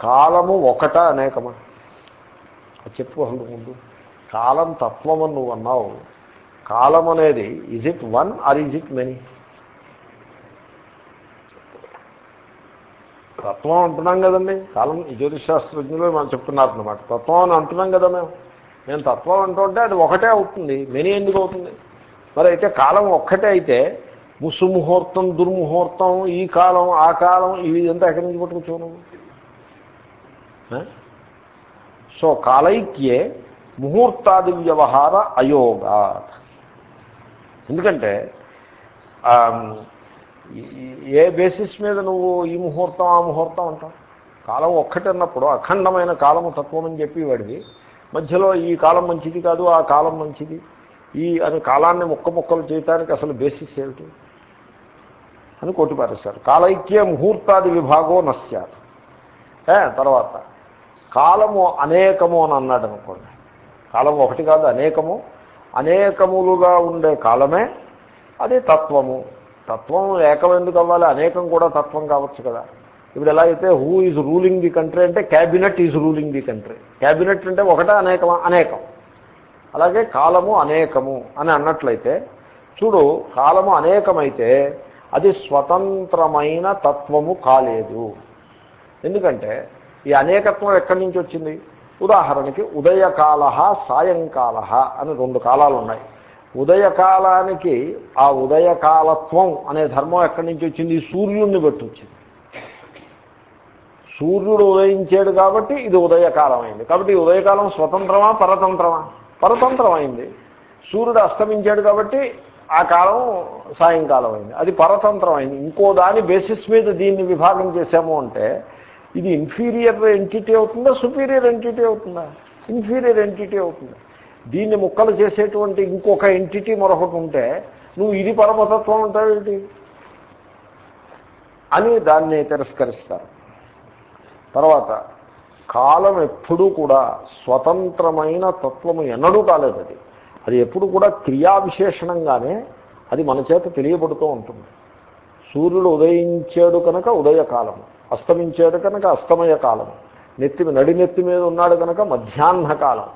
కాలము ఒకట అనేకమా? చెప్పు అసలు ముందు కాలం తత్వం అని నువ్వు అన్నావు. కాలం అనేది is it one or is it many తత్వం అంటున్నాం కదండి. కాలం ఈ జ్యోతిశాస్త్రజ్ఞులు మనం చెప్తున్నారు అనమాట తత్వం అని అంటున్నాం కదా మేము. నేను తత్వం అంటుంటే అది ఒకటే అవుతుంది. మెనీ ఎందుకు అవుతుంది? మరి అయితే కాలం ఒక్కటే అయితే ముసుముహూర్తం దుర్ముహూర్తం ఈ కాలం ఆ కాలం ఇవి ఎంత ఎక్కడి నుంచి పట్టుకొచ్చావు నువ్వు? సో కాలైక్యే ముహూర్తాది వ్యవహార అయోగా ఎందుకంటే ఏ బేసిస్ మీద నువ్వు ఈ ముహూర్తం ఆ ముహూర్తం అంటావు? కాలం ఒక్కటి అన్నప్పుడు అఖండమైన కాలము తత్వం అని చెప్పి వాడివి. మధ్యలో ఈ కాలం మంచిది కాదు ఆ కాలం మంచిది. ఈ అని కాలాన్ని ముక్క ముక్కలు చేయటానికి అసలు బేసిస్ ఏమిటి? అని కొట్టిపారేశారు కాలైక్య ముహూర్తాది విభాగో నశ్యాత్. తర్వాత కాలము అనేకము అని అన్నాడు అనుకోండి. కాలం ఒకటి కాదు అనేకము. అనేకములుగా ఉండే కాలమే అది తత్వము. తత్వం ఏకం ఎందుకు అవ్వాలి? అనేకం కూడా తత్వం కావచ్చు కదా. ఇప్పుడు ఎలా అయితే who is ruling the country అంటే cabinet is ruling the country cabinet అంటే ఒకటే అనేకమా? అనేకం. అలాగే కాలము అనేకము అని అన్నట్లయితే చూడు కాలము అనేకమైతే అది స్వతంత్రమైన తత్వము కాలేదు. ఎందుకంటే ఈ అనేకత్వం ఎక్కడి నుంచి వచ్చింది? ఉదాహరణకి ఉదయకాల సాయంకాల అని రెండు కాలాలు ఉన్నాయి. ఉదయకాలానికి ఆ ఉదయకాలత్వం అనే ధర్మం ఎక్కడి నుంచి వచ్చింది? సూర్యుడిని బట్టి వచ్చింది సూర్యుడు ఉదయించాడు కాబట్టి ఇది ఉదయకాలం అయింది కాబట్టి ఈ ఉదయకాలం స్వతంత్రమా పరతంత్రమా? పరతంత్రం అయింది సూర్యుడు అస్తమించాడు కాబట్టి ఆ కాలం సాయంకాలం అయింది. అది పరతంత్రం అయింది. ఇంకో దాని బేసిస్ మీద దీన్ని విభాగం చేశాము అంటే ఇది ఇన్ఫీరియర్ ఎంటిటీ అవుతుందా సుపీరియర్ ఎంటిటీ అవుతుందా? ఇన్ఫీరియర్ ఎంటిటీ అవుతుంది. దీన్ని ముక్కలు చేసేటువంటి ఇంకొక ఎంటిటీ మరొకటి ఉంటే నువ్వు ఇది పరమతత్వం ఉంటావేంటి అని దాన్ని తిరస్కరిస్తారు. తర్వాత కాలం ఎప్పుడూ కూడా స్వతంత్రమైన తత్వము ఎన్నడూ కాలేదు అది అది ఎప్పుడు కూడా క్రియా విశేషణంగానే అది మన చేత తెలియబడుతూ ఉంటుంది. సూర్యుడు ఉదయించాడు కనుక ఉదయకాలము అస్తమించాడు కనుక అస్తమయ కాలము నెత్తి నడి నెత్తి మీద ఉన్నాడు కనుక మధ్యాహ్న కాలం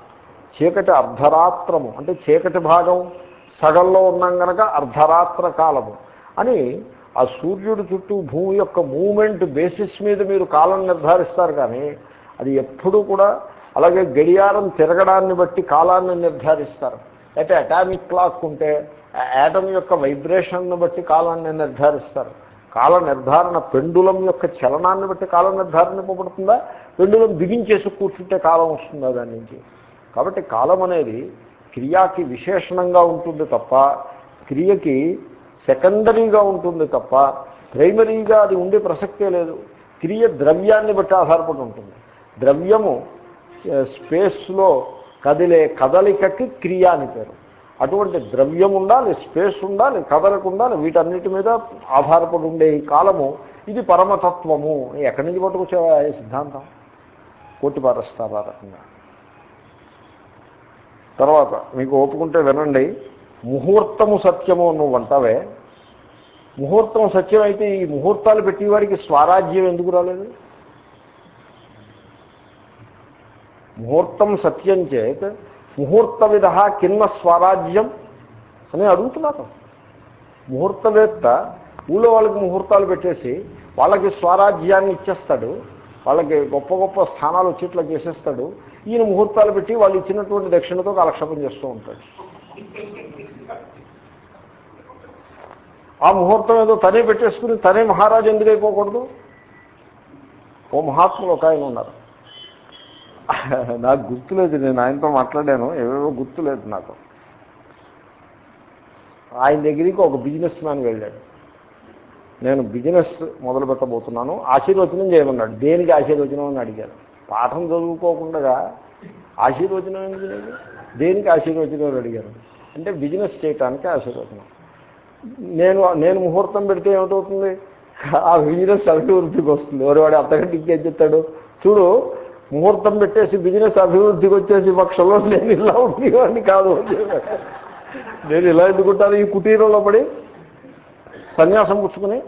చీకటి అర్ధరాత్రము అంటే చీకటి భాగం సగంలో ఉన్నాం కనుక అర్ధరాత్ర కాలము అని ఆ సూర్యుడు చుట్టూ భూమి యొక్క మూమెంట్ బేసిస్ మీద మీరు కాలం నిర్ధారిస్తారు కానీ అది ఎప్పుడూ కూడా అలాగే గడియారం తిరగడాన్ని బట్టి కాలాన్ని నిర్ధారిస్తారు. అయితే అటామిక్ క్లాక్ ఉంటే యాటమ్ యొక్క వైబ్రేషన్ను బట్టి కాలాన్ని నిర్ధారిస్తారు. కాల నిర్ధారణ పెండులం యొక్క చలనాన్ని బట్టి కాలం నిర్ధారణ ఇవ్వబడుతుందా పెండులం బిగించేసి కూర్చుంటే కాలం వస్తుందా దాని నుంచి? కాబట్టి కాలం అనేది క్రియాకి విశేషణంగా ఉంటుంది తప్ప క్రియకి సెకండరీగా ఉంటుంది తప్ప ప్రైమరీగా అది ఉండే ప్రసక్తే లేదు. క్రియ ద్రవ్యాన్ని బట్టి ఆధారపడి ఉంటుంది. ద్రవ్యము స్పేస్లో కదిలే కదలికకి క్రియ అని పేరు. అటువంటి ద్రవ్యం ఉండాలి స్పేస్ ఉండాలి కదలకు ఉండాలి వీటన్నిటి మీద ఆధారపడి ఉండే ఈ కాలము ఇది పరమతత్వము. ఎక్కడి నుంచి పట్టుకొచ్చే సిద్ధాంతం? కొట్టి పారేస్తారు ఆ రకంగా తర్వాత మీకు ఒప్పుకుంటే వినండి ముహూర్తము సత్యము నువ్వు అంటావే. ముహూర్తం సత్యం అయితే ఈ ముహూర్తాలు పెట్టేవాడికి స్వరాజ్యం ఎందుకు రాలేదు? ముహూర్తం సత్యం చేత్ ముహూర్త విధ కిన్న స్వరాజ్యం అని అడుగుతున్నారు. ముహూర్తవేత్త ఊళ్ళో వాళ్ళకి ముహూర్తాలు పెట్టేసి వాళ్ళకి స్వరాజ్యాన్ని ఇచ్చేస్తాడు. వాళ్ళకి గొప్ప గొప్ప స్థానాలు వచ్చేట్లా చేసేస్తాడు. ఈయన ముహూర్తాలు పెట్టి వాళ్ళు ఇచ్చినటువంటి దక్షిణతో కాలక్షేపం చేస్తూ ఉంటాడు. ఆ ముహూర్తం ఏదో తనే పెట్టేసుకుని తనే మహారాజు ఎందుకు అయిపోకూడదు? ఓ మహాత్ములు ఒక ఆయన ఉన్నారు. నాకు గుర్తులేదు నేను ఆయనతో మాట్లాడాను ఏవేవో గుర్తులేదు నాకు. ఆయన దగ్గరికి ఒక బిజినెస్ మ్యాన్ వెళ్ళాడు. నేను బిజినెస్ మొదలు పెట్టబోతున్నాను ఆశీర్వచనం చేయమన్నాడు. దేనికి ఆశీర్వచనం అని అడిగారు పాఠం చదువుకోకుండా ఆశీర్వచనం ఏంటి దేనికి ఆశీర్వచనం అని అడిగారు అంటే బిజినెస్ చేయటానికి ఆశీర్వచనం. నేను నేను ముహూర్తం పెడితే ఏమిటవుతుంది? ఆ బిజినెస్ అభివృద్ధికి వస్తుంది. ఎవరివాడు అంతకంటే ఇంకేం చెప్తాడు? చూడు ముహూర్తం పెట్టేసి బిజినెస్ అభివృద్ధికి వచ్చేసి పక్షంలో నేను ఇలా ఉండేవాడిని కాదు నేను ఇలా ఎందుకుంటాను? ఈ కుటీరంలో పడి సన్యాసం పుచ్చుకుని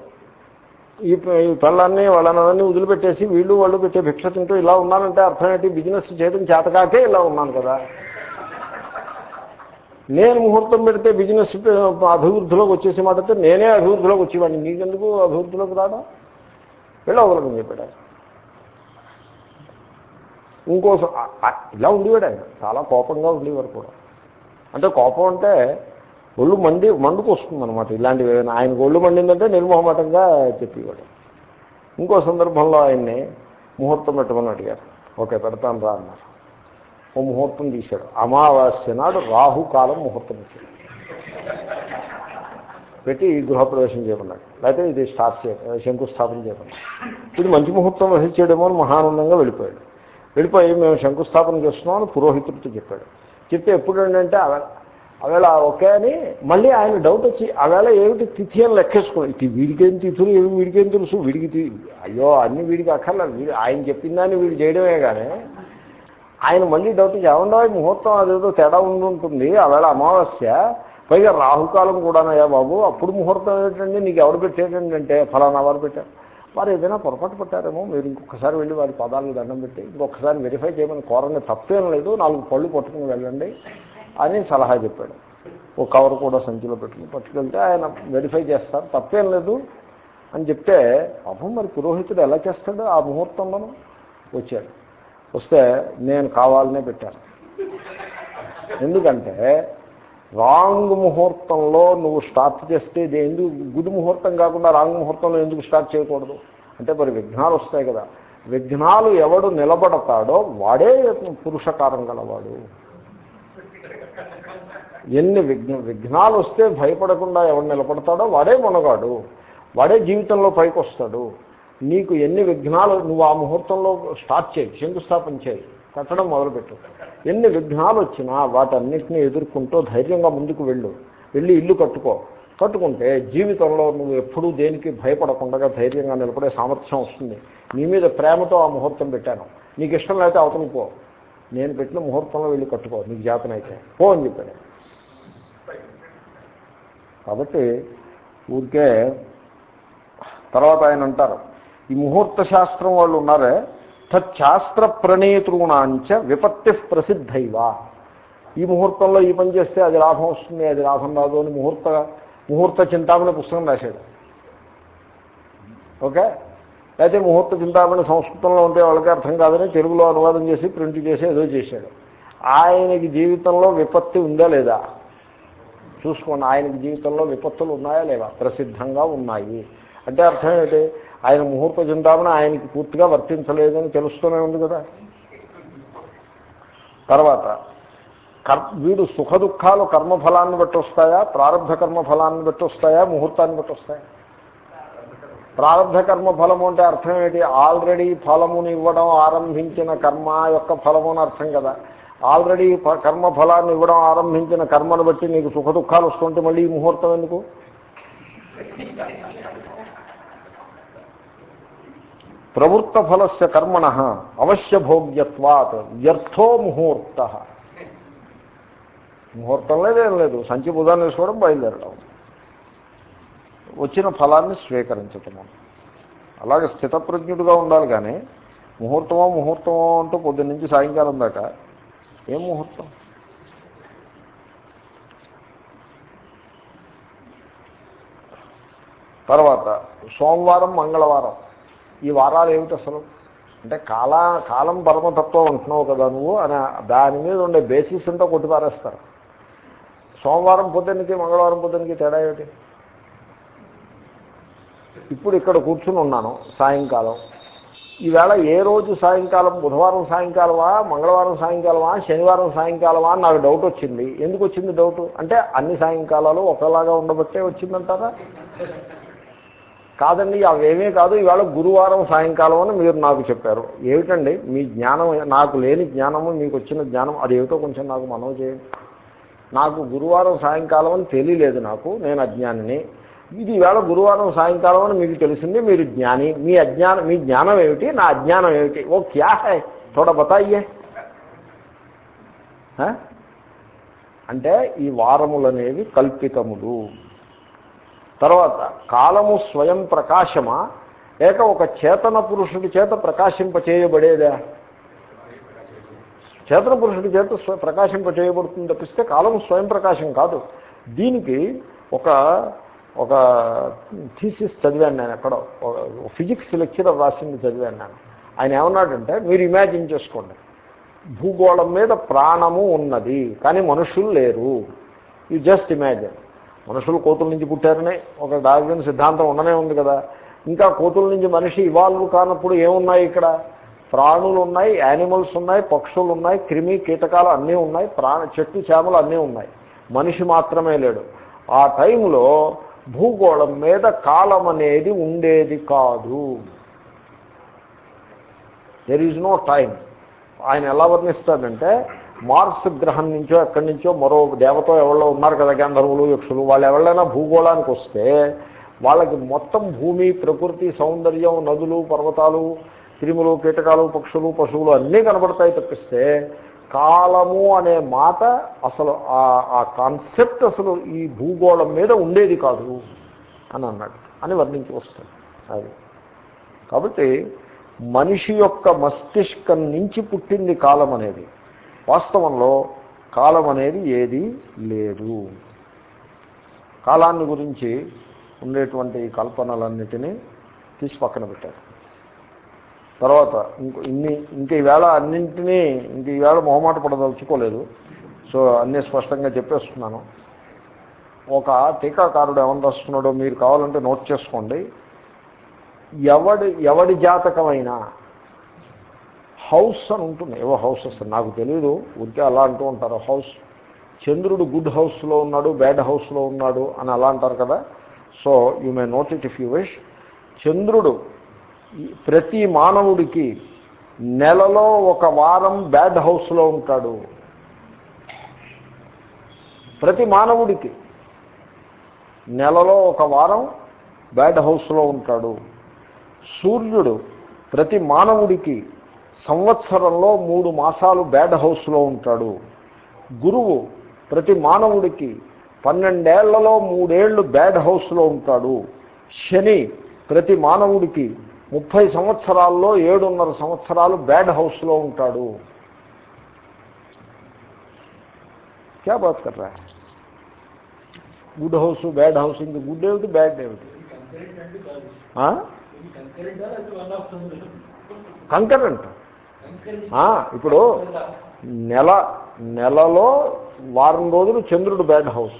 ఈ ప- ఈ పిల్లల్ని వాళ్ళని వదిలిపెట్టేసి వీళ్ళు వాళ్ళు పెట్టే భిక్ష తింటూ ఇలా ఉన్నానంటే అర్థం ఏంటి? బిజినెస్ చేయడం చేతకాకే ఇలా ఉన్నాను కదా. నేను ముహూర్తం పెడితే బిజినెస్ అభివృద్ధిలోకి వచ్చేసి మాట నేనే అభివృద్ధిలోకి వచ్చేవాడిని. నీకెందుకు అభివృద్ధిలోకి రావడం? వెళ్ళవగలకని చెప్పాడు ఇంకో ఇంకోసం ఇలా ఉండేవాడు ఆయన. చాలా కోపంగా ఉండేవారు కూడా. అంటే కోపం అంటే ఒళ్ళు మండి మండుకు వస్తుంది అనమాట ఇలాంటివి ఏమైనా ఆయనకు ఒళ్ళు మండిందంటే నిర్మోహమాటంగా చెప్పేవాడు. ఇంకో సందర్భంలో ఆయన్ని ముహూర్తం పెట్టమని అడిగారు. ఓకే పెడతాను రా అన్నారు. ఓ ముహూర్తం తీశాడు. అమావాస్య నాడు రాహుకాలం ముహూర్తం ఇచ్చాడు పెట్టి ఈ గృహప్రవేశం చేయమన్నాడు. లేకపోతే ఇది స్టార్ట్ చేయ శంకుస్థాపన చేయమన్నాడు. ఇది మంచి ముహూర్తం వహించేయడమో అని మహానందంగా వెళ్ళిపోయాడు. వెళ్ళిపోయి మేము శంకుస్థాపన చేస్తున్నాం అని పురోహితుడితో చెప్పాడు. చెప్తే ఎప్పుడు అంటే అవేళ అవేళ ఓకే అని మళ్ళీ ఆయన డౌట్ వచ్చి అవేళ ఏమిటి తిథి అని లెక్కేసుకోండి ఇది వీడికేం తిథులు ఏమి వీడికేం తెలుసు? వీడికి అయ్యో అన్ని వీడికి అక్కర్లేదు వీడి ఆయన చెప్పిన వీడు చేయడమే కానీ ఆయన మళ్ళీ డౌట్ ఏమన్నా ముహూర్తం అదేదో తేడా ఉండుంటుంది అవేళ ఆవేళ అమావాస్య. పైగా రాహుకాలం కూడానయ్యా బాబు. అప్పుడు ముహూర్తం ఏంటండి? నీకు ఎవరు పెట్టేటండి అంటే? ఫలానా వారు పెట్టారు. వారు ఏదైనా పొరపాటు పెట్టారేమో మీరు ఇంకొకసారి వెళ్ళి వారి పదాలను దండం పెట్టి ఇంకొకసారి వెరిఫై చేయమని కోరని తప్పేం లేదు నాలుగు పళ్ళు పట్టుకుని వెళ్ళండి అని సలహా చెప్పాడు. ఓ కవర్ కూడా సంచిలో పెట్టుకుని పట్టుకెళ్తే ఆయన వెరిఫై చేస్తారు తప్పేం లేదు అని చెప్తే పాపం మరి పురోహితుడు ఎలా చేస్తాడు ఆ ముహూర్తంలోనూ? వచ్చాడు. వస్తే నేను కావాలనే పెట్టాను. ఎందుకంటే రాంగ్ ముహూర్తంలో నువ్వు స్టార్ట్ చేస్తే ఇది ఎందుకు గుడి ముహూర్తం కాకుండా రాంగ్ ముహూర్తంలో ఎందుకు స్టార్ట్ చేయకూడదు? అంటే మరి విఘ్నాలు వస్తాయి కదా. విఘ్నాలు ఎవడు నిలబడతాడో వాడే పురుషకారం గలవాడు. ఎన్ని విఘ్న విఘ్నాలు వస్తే భయపడకుండా ఎవడు నిలబడతాడో వాడే మునగాడు. వాడే జీవితంలో పైకి వస్తాడు నీకు ఎన్ని విఘ్నాలు నువ్వు ఆ ముహూర్తంలో స్టార్ట్ చేయి శంకుస్థాపన చేయి. కట్టడం మొదలుపెట్టు. ఎన్ని విఘ్నాలు వచ్చినా వాటన్నిటిని ఎదుర్కొంటూ ధైర్యంగా ముందుకు వెళ్ళు. వెళ్ళి ఇల్లు కట్టుకో. కట్టుకుంటే జీవితంలో నువ్వు ఎప్పుడూ దేనికి భయపడకుండా ధైర్యంగా నిలబడే సామర్థ్యం వస్తుంది. నీ మీద ప్రేమతో ఆ ముహూర్తం పెట్టాను. నీకు ఇష్టం లేకపోతే అవతల పో. నేను పెట్టిన ముహూర్తంలో వెళ్ళి కట్టుకో. నీకు జాతనైతే పో అని చెప్పాడు. కాబట్టి ఊరికే తర్వాత ఆయన అంటారు ఈ ముహూర్త శాస్త్రం వాళ్ళు ఉన్నారే తచ్చాస్త్ర ప్రణేతృణాంచ విపత్తి ప్రసిద్ధైవ. ఈ ముహూర్తంలో ఈ పని చేస్తే అది లాభం వస్తుంది అది లాభం రాదు అని ముహూర్త ముహూర్త చింతామణి పుస్తకం రాశాడు. ఓకే? అయితే ముహూర్త చింతామణి సంస్కృతంలో ఉంటే వాళ్ళకి అర్థం కాదని తెలుగులో అనువాదం చేసి ప్రింట్ చేసి ఏదో చేశాడు. ఆయనకి జీవితంలో విపత్తి ఉందా లేదా? చూసుకోండి ఆయనకి జీవితంలో విపత్తులు ఉన్నాయా లేవా ప్రసిద్ధంగా ఉన్నాయి. అంటే అర్థం ఏంటి? ఆయన ముహూర్త చింతామని ఆయనకి పూర్తిగా వర్తించలేదని తెలుస్తూనే ఉంది కదా. తర్వాత కర్ వీడు సుఖ దుఃఖాలు కర్మఫలాన్ని బట్టి వస్తాయా ప్రారంభ కర్మఫలాన్ని బట్టి వస్తాయా ముహూర్తాన్ని బట్టి వస్తాయా ప్రారంభ కర్మ ఫలము అంటే అర్థం ఏంటి? ఆల్రెడీ ఫలముని ఇవ్వడం ఆరంభించిన కర్మ యొక్క ఫలము అని అర్థం కదా. ఆల్రెడీ కర్మ ఫలాన్ని ఇవ్వడం ఆరంభించిన కర్మను బట్టి నీకు సుఖ దుఃఖాలు వస్తుంటే మళ్ళీ ఈ ముహూర్తం ఎందుకు? ప్రవృత్త ఫలస్య కర్మణ అవశ్య భోగ్యత్వాత్ వ్యర్థో ముహూర్త. ముహూర్తం లేదేం లేదు. సంచి బుధాన్ని వేసుకోవడం బయలుదేరడం. వచ్చిన ఫలాన్ని స్వీకరించటము. అలాగే స్థితప్రజ్ఞుడిగా ఉండాలి కానీ ముహూర్తమో ముహూర్తమో అంటూ పొద్దున్న నుంచి సాయంకాలం దాకా ఏం ముహూర్తం? తర్వాత సోమవారం మంగళవారం. ఈ వారాలు ఏమిటి అసలు? అంటే కాల కాలం పరమతత్వం అంటున్నావు కదా నువ్వు అని దాని మీద ఉండే బేసిస్ అంతా కొట్టిపారేస్తారు. సోమవారం పొద్దున్నకి మంగళవారం పొద్దున్నకి తేడా ఏమిటి? ఇప్పుడు ఇక్కడ కూర్చుని ఉన్నాను సాయంకాలం. ఈవేళ ఏ రోజు సాయంకాలం? బుధవారం సాయంకాలమా? మంగళవారం సాయంకాలమా? శనివారం సాయంకాలమా? అని నాకు డౌట్ వచ్చింది. ఎందుకు వచ్చింది డౌట్ అంటే అన్ని సాయంకాలాలు ఒకలాగా ఉండబట్టే వచ్చిందంటారా? కాదండి అవేమీ కాదు. ఇవాళ గురువారం సాయంకాలం అని మీరు నాకు చెప్పారు. ఏమిటండి? మీ జ్ఞానం నాకు లేని జ్ఞానము మీకు వచ్చిన జ్ఞానం అది ఏమిటో కొంచెం నాకు మనవి చేయండి. నాకు గురువారం సాయంకాలం అని తెలియలేదు నాకు నేను అజ్ఞానిని. ఇది ఈవేళ గురువారం సాయంకాలం అని మీకు తెలిసింది మీరు జ్ఞాని. మీ అజ్ఞానం మీ జ్ఞానం ఏమిటి? నా అజ్ఞానం ఏమిటి? ఓ క్యా హై? థోడా బతాయియే అంటే ఈ వారములనేవి కల్పితములు. తర్వాత కాలము స్వయం ప్రకాశమా? లేక ఒక చేతన పురుషుడి చేత ప్రకాశింపచేయబడేదా? చేతన పురుషుడి చేత స్వ ప్రకాశింపచేయబడుతుంది తప్పిస్తే కాలము స్వయం ప్రకాశం కాదు. దీనికి ఒక ఒక థీసిస్ చదివాను నేను ఎక్కడో. ఫిజిక్స్ లెక్చరర్ రాసింది చదివాను నేను. ఆయన ఏమన్నాడంటే మీరు ఇమాజిన్ చేసుకోండి. భూగోళం మీద ప్రాణము ఉన్నది కానీ మనుషులు లేరు. యు జస్ట్ ఇమాజిన్ మనుషులు కోతుల నుంచి పుట్టారనే ఒక డార్విన్ సిద్ధాంతం ఉండనే ఉంది కదా. ఇంకా కోతుల నుంచి మనిషి ఇవాల్వ్ కానప్పుడు ఏమున్నాయి ఇక్కడ? ప్రాణులు ఉన్నాయి యానిమల్స్ ఉన్నాయి పక్షులు ఉన్నాయి క్రిమి కీటకాలు అన్నీ ఉన్నాయి ప్రాణ చెట్టు చేమలు అన్నీ ఉన్నాయి. మనిషి మాత్రమే లేడు. ఆ టైంలో భూగోళం మీద కాలం అనేది ఉండేది కాదు. దెర్ ఈజ్ నో టైం ఆయన ఎలా వర్ణిస్తాడంటే మార్స్ గ్రహం నుంచో ఎక్కడి నుంచో మరో దేవతో ఎవరో ఉన్నారు కదా గంధర్వులు యక్షులు వాళ్ళు ఎవరైనా భూగోళానికి వస్తే వాళ్ళకి మొత్తం భూమి ప్రకృతి సౌందర్యం నదులు పర్వతాలు క్రిములు కీటకాలు పక్షులు పశువులు అన్నీ కనబడతాయి తప్పిస్తే కాలము అనే మాట అసలు ఆ కాన్సెప్ట్ అసలు ఈ భూగోళం మీద ఉండేది కాదు అని అన్నాడు అని వర్ణించి వస్తుంది అది కాబట్టి మనిషి యొక్క మస్తిష్కం నుంచి పుట్టింది కాలం అనేది వాస్తవంలో కాలం అనేది ఏది లేదు. కాలాన్ని గురించి ఉండేటువంటి కల్పనలన్నిటినీ తీసి పక్కన పెట్టారు. తర్వాత ఇంకో ఇన్ని ఇంక ఈవేళ అన్నింటినీ ఇంక ఈవేళ మొహమాట పడదలుచుకోలేదు. సో అన్నీ స్పష్టంగా చెప్పేస్తున్నాను. ఒక టీకాకారుడు ఏమని రాస్తున్నాడో మీరు కావాలంటే నోట్ చేసుకోండి. ఎవడి ఎవడి జాతకమైనా హౌస్ అని ఉంటుంది. ఏవో హౌసెస్. నాకు తెలియదు ఊరికే అలా అంటూ ఉంటారు. హౌస్. చంద్రుడు గుడ్ హౌస్లో ఉన్నాడు బ్యాడ్ హౌస్లో ఉన్నాడు అని అలా అంటారు కదా. So you may note it if you wish. చంద్రుడు ప్రతి మానవుడికి నెలలో ఒక వారం బ్యాడ్ హౌస్లో ఉంటాడు. ప్రతి మానవుడికి నెలలో ఒక వారం బ్యాడ్ హౌస్లో ఉంటాడు. సూర్యుడు ప్రతి మానవుడికి సంవత్సరంలో మూడు మాసాలు బ్యాడ్ హౌస్లో ఉంటాడు. గురువు ప్రతి మానవుడికి పన్నెండేళ్ళలో మూడేళ్ళు బ్యాడ్ హౌస్లో ఉంటాడు. శని ప్రతి మానవుడికి ముప్పై సంవత్సరాల్లో ఏడున్నర సంవత్సరాలు బ్యాడ్ హౌస్లో ఉంటాడు. క్యా బాత్ కర్ రా గుడ్ హౌస్ బ్యాడ్ హౌస్ ఇంక గుడ్ ఏమిటి బ్యాడ్ ఏమిటి? కంకరెంట్? ఇప్పుడు నెల నెలలో వారం రోజులు చంద్రుడు బ్యాడ్ హౌస్.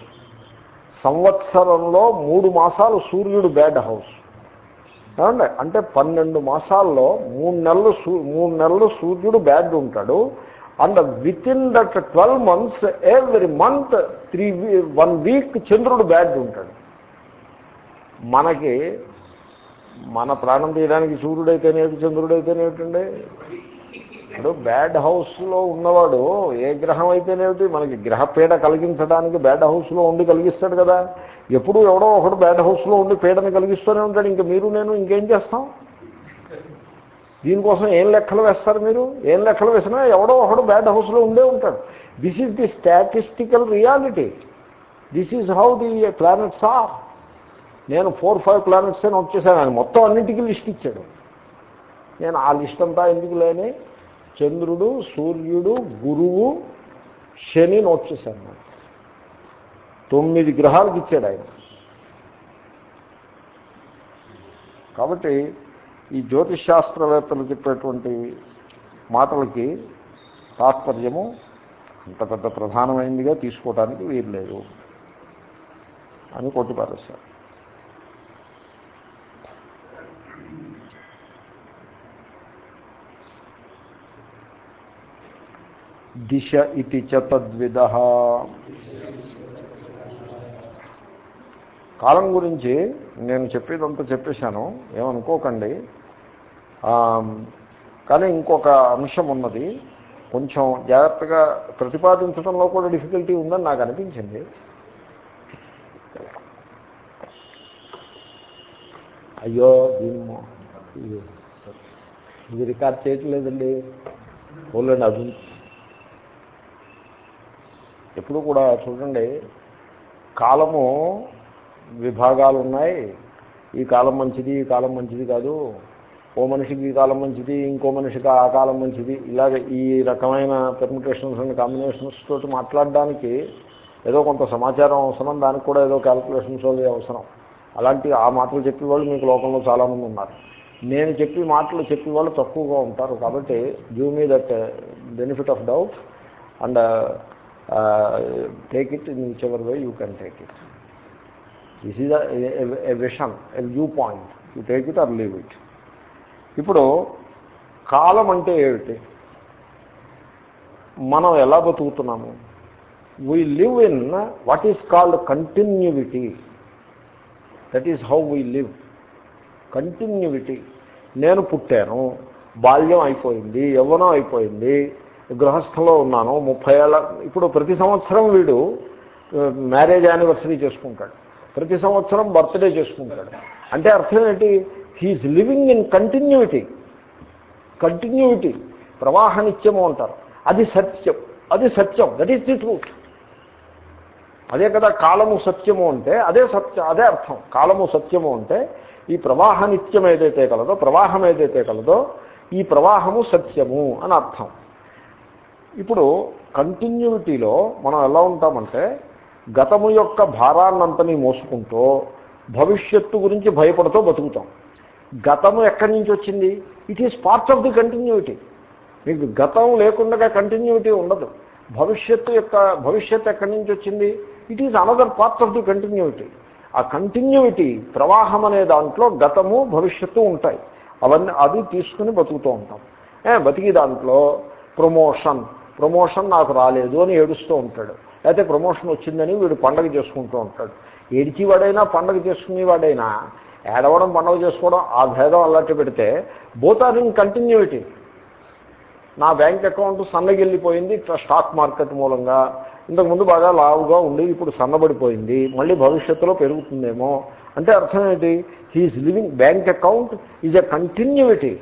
సంవత్సరంలో మూడు మాసాలు సూర్యుడు బ్యాడ్ హౌస్. ఏమండి? అంటే పన్నెండు మాసాల్లో మూడు నెలలు మూడు నెలలు సూర్యుడు బ్యాడ్ ఉంటాడు. And with in that twelve months every month three one week చంద్రుడు బ్యాడ్ ఉంటాడు. మనకి మన ప్రాణం తీయడానికి సూర్యుడైతేనేమిటి చంద్రుడైతేనేమిటండి? ఇప్పుడు బ్యాడ్ హౌస్లో ఉన్నవాడు ఏ గ్రహం అయితేనేమిటి మనకి గ్రహపీడ కలిగించడానికి బ్యాడ్ హౌస్లో ఉండి కలిగిస్తాడు కదా. ఎప్పుడు ఎవడో ఒకడు బ్యాడ్ హౌస్లో ఉండి పీడను కలిగిస్తూనే ఉంటాడు. ఇంక మీరు నేను ఇంకేం చేస్తాం? దీనికోసం ఏం లెక్కలు వేస్తారు మీరు? ఏం లెక్కలు వేసినా ఎవడో ఒకడు బ్యాడ్ హౌస్లో ఉండే ఉంటాడు. This is the statistical reality this is how the planets are నేను ఫోర్ ఫైవ్ ప్లానెట్స్ అని వచ్చేసాను ఆయన మొత్తం అన్నింటికి లిస్ట్ ఇచ్చాడు. నేను ఆ లిస్ట్ అంతా ఎందుకు లేని? చంద్రుడు సూర్యుడు గురువు శని నోట్ చేశాను తొమ్మిది గ్రహాలకు ఇచ్చాడు ఆయన. కాబట్టి ఈ జ్యోతిష్ శాస్త్రవేత్తలు చెప్పేటువంటి మాటలకి తాత్పర్యము అంత పెద్ద ప్రధానమైనదిగా తీసుకోవడానికి వీల్లేదు అని కొట్టిపారేశారు. దిశ ఇది చ కాలం గురించి నేను చెప్పేదంతా చెప్పేశాను. ఏమనుకోకండి. కానీ ఇంకొక అంశం ఉన్నది. కొంచెం జాగ్రత్తగా ప్రతిపాదించడంలో కూడా డిఫికల్టీ ఉందని నాకు అనిపించింది. అయ్యో దీన్ని ఇది రికార్డ్ చేయట్లేదండి. ఓన్లండి అది ఎప్పుడు కూడా చూడండి కాలము విభాగాలు ఉన్నాయి ఈ కాలం మంచిది ఈ కాలం మంచిది కాదు. ఓ మనిషికి ఈ కాలం మంచిది ఇంకో మనిషికి ఆ కాలం మంచిది. ఇలాగ ఈ రకమైన పెర్మిటేషన్స్ అండ్ కాంబినేషన్స్ తోటి మాట్లాడడానికి ఏదో కొంత సమాచారం అవసరం దానికి కూడా ఏదో క్యాల్కులేషన్స్ అవి అవసరం. అలాంటి ఆ మాటలు చెప్పేవాళ్ళు మీకు లోకంలో చాలామంది ఉన్నారు. నేను చెప్పి మాటలు చెప్పే వాళ్ళు తక్కువగా ఉంటారు. కాబట్టి give me that benefit of doubt and take it in whichever way you can take it this is a vision a view point you take it or leave it ఇప్పుడు కాలం అంటే ఏమిటి? మనం ఎలా బతుకుతున్నాము? We live in what is called continuity that is how we live continuity నేను పుట్టాను. బాల్యం అయిపోయింది. యవ్వనం అయిపోయింది. గృహస్థంలో ఉన్నాను. ముప్పై ఏళ్ళ ఇప్పుడు ప్రతి సంవత్సరం వీడు మ్యారేజ్ యానివర్సరీ చేసుకుంటాడు. ప్రతి సంవత్సరం బర్త్డే చేసుకుంటాడు. అంటే అర్థం ఏంటి? He is living in continuity. Continuity. ప్రవాహనిత్యము అంటారు. అది సత్యం. అది సత్యం. దట్ ఈస్ ది ట్రూత్ అదే కదా కాలము సత్యము అంటే అదే సత్యం అదే అర్థం. కాలము సత్యము అంటే ఈ ప్రవాహ నిత్యం ఏదైతే కలదో ప్రవాహం ఏదైతే కలదో ఈ ప్రవాహము సత్యము అని అర్థం. ఇప్పుడు కంటిన్యూటీలో మనం ఎలా ఉంటామంటే గతము యొక్క భారాన్నంతని మోసుకుంటూ భవిష్యత్తు గురించి భయపడుతూ బతుకుతాం. గతము ఎక్కడి నుంచి వచ్చింది? It is part of the continuity మీకు గతం లేకుండా కంటిన్యూటీ ఉండదు. భవిష్యత్తు యొక్క భవిష్యత్తు ఎక్కడి నుంచి వచ్చింది? It is another part of the continuity ఆ కంటిన్యూటీ ప్రవాహం అనే దాంట్లో గతము భవిష్యత్తు ఉంటాయి. అవన్నీ అది తీసుకుని బతుకుతూ ఉంటాం. బతికి దాంట్లో ప్రమోషన్ ప్రమోషన్ నాకు రాలేదు అని ఏడుస్తూ ఉంటాడు. లేకపోతే ప్రమోషన్ వచ్చిందని వీడు పండగ చేసుకుంటూ ఉంటాడు. ఏడిచివాడైనా పండగ చేసుకునేవాడైనా ఏడవడం పండగ చేసుకోవడం ఆ భేదం అలాంటి పెడితే బోత్ ఆర్ ఇన్ కంటిన్యూటీ నా బ్యాంక్ అకౌంట్ సన్నగిల్లిపోయింది స్టాక్ మార్కెట్ మూలంగా. ఇంతకుముందు బాగా లావుగా ఉండి ఇప్పుడు సన్నబడిపోయింది. మళ్ళీ భవిష్యత్తులో పెరుగుతుందేమో. అంటే అర్థం ఏంటి? He is living bank account is a continuity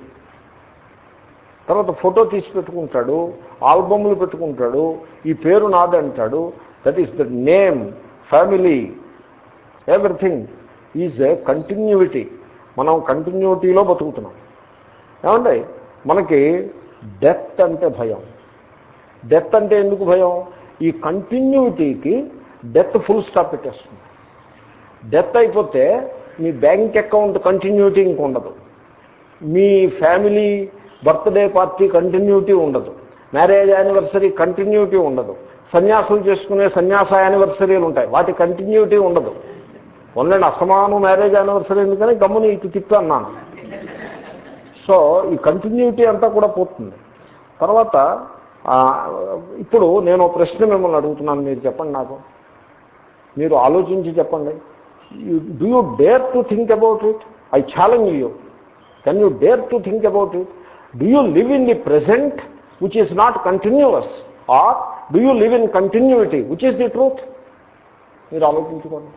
తర్వాత ఫోటో తీసి పెట్టుకుంటాడు ఆల్బమ్లు పెట్టుకుంటాడు ఈ పేరు నాదంటాడు that is the name family everything is a continuity మనం కంటిన్యూటీలో బతుకుతున్నాం. ఏమండి? మనకి డెత్ అంటే భయం. డెత్ అంటే ఎందుకు భయం? ఈ కంటిన్యూటీకి డెత్ ఫుల్ స్టాప్ పెట్టేస్తుంది. డెత్ అయిపోతే మీ బ్యాంక్ అకౌంట్ కంటిన్యూటీ ఇంక ఉండదు మీ ఫ్యామిలీ బర్త్డే పార్టీ కంటిన్యూటీ ఉండదు. మ్యారేజ్ యానివర్సరీ కంటిన్యూటీ ఉండదు. సన్యాసులు చేసుకునే సన్యాస యానివర్సరీలు ఉంటాయి. వాటి కంటిన్యూటీ ఉండదు. ఓన్లీ అసమానం మ్యారేజ్ యానివర్సరీ ఎందుకని గమ్ముని ఇటు తిట్టు అన్నాను. సో ఈ కంటిన్యూటీ అంతా కూడా పోతుంది. తర్వాత ఇప్పుడు నేను ప్రశ్న మిమ్మల్ని అడుగుతున్నాను. మీరు చెప్పండి నాకు. మీరు ఆలోచించి చెప్పండి. Do you dare to think about it I challenge you can you dare to think about it do you live in the present which is not continuous or do you live in continuity which is the truth మీరు ఆలోచించుకోండి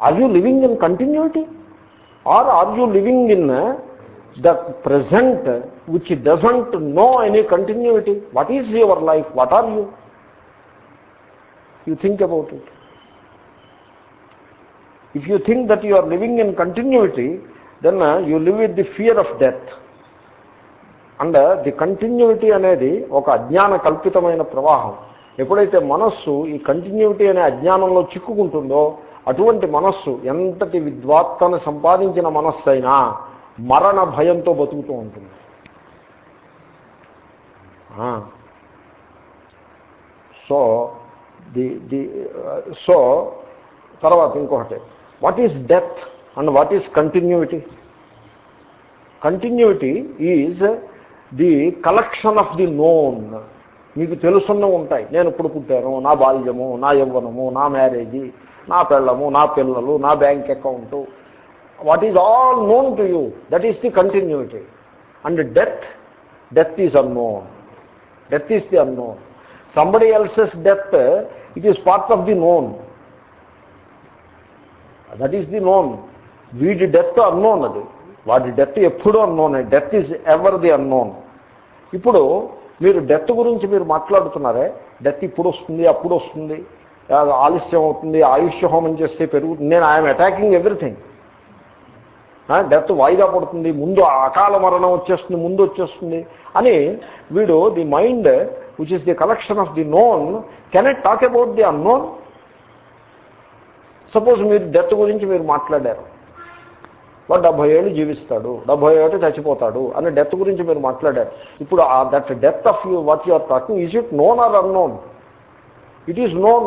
are you living in continuity or are you living in the present which doesn't know any continuity what is your life what are you you think about it if you think that you are living in continuity then you live with the fear of death and the continuity అనేది ఒక అజ్ఞాన కల్పితమైన ప్రవాహం. ఎప్పుడైతే మనస్సు ఈ continuity అనే అజ్ఞానంలో చిక్కుకుంటుందో అటువంటి మనస్సు ఎంతటి విద్వాత్తను సంపాదించిన మనస్సు అయినా మరణ భయంతో బతుకుతూ ఉంటుంది. So the the uh, so తర్వాత ఇంకొకటి. What is death and what is continuity continuity is the collection of the known మీకు తెలుసున్న ఉంటాయి. నేను ఇప్పుడు పుట్టాను నా బాల్యము నా యవ్వనము నా మ్యారేజీ నా పెళ్ళము నా పిల్లలు నా bank account what is all known to you that is the continuity and death death is unknown death is the unknown somebody else's death it is part of the known that is the known వీడి death unknown అది. వాడి death ఎప్పుడూ unknown death is ever the unknown ఇప్పుడు మీరు death గురించి మీరు మాట్లాడుతున్నారే death ఇప్పుడు వస్తుంది అప్పుడు వస్తుంది ఆలస్యం అవుతుంది ఆయుష్య హోమం చేస్తే పెరుగుతుంది. నేను ఐఎమ్ అటాకింగ్ ఎవ్రీథింగ్. డెత్ వాయిదా పడుతుంది ముందు అకాల మరణం వచ్చేస్తుంది ముందు వచ్చేస్తుంది అని వీడు the mind which is the collection of the known can it talk about the unknown suppose మీరు డెత్ గురించి మీరు మాట్లాడారు. వాడు డెబ్బై ఏళ్ళు జీవిస్తాడు డెబ్బై ఏళ్ళు చచ్చిపోతాడు అని డెత్ గురించి మీరు మాట్లాడారు ఇప్పుడు ఆ that death of you what your talking is it known or unknown it is known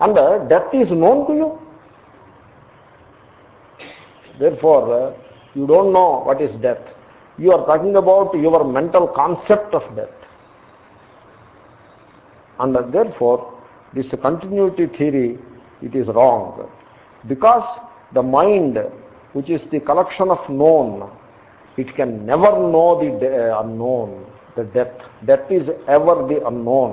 and death is known to you therefore uh, you don't know what is death you are talking about your mental concept of death and uh, therefore this continuity theory it is wrong because the mind which is the collection of known it can never know the de- unknown the depth. That is ever the unknown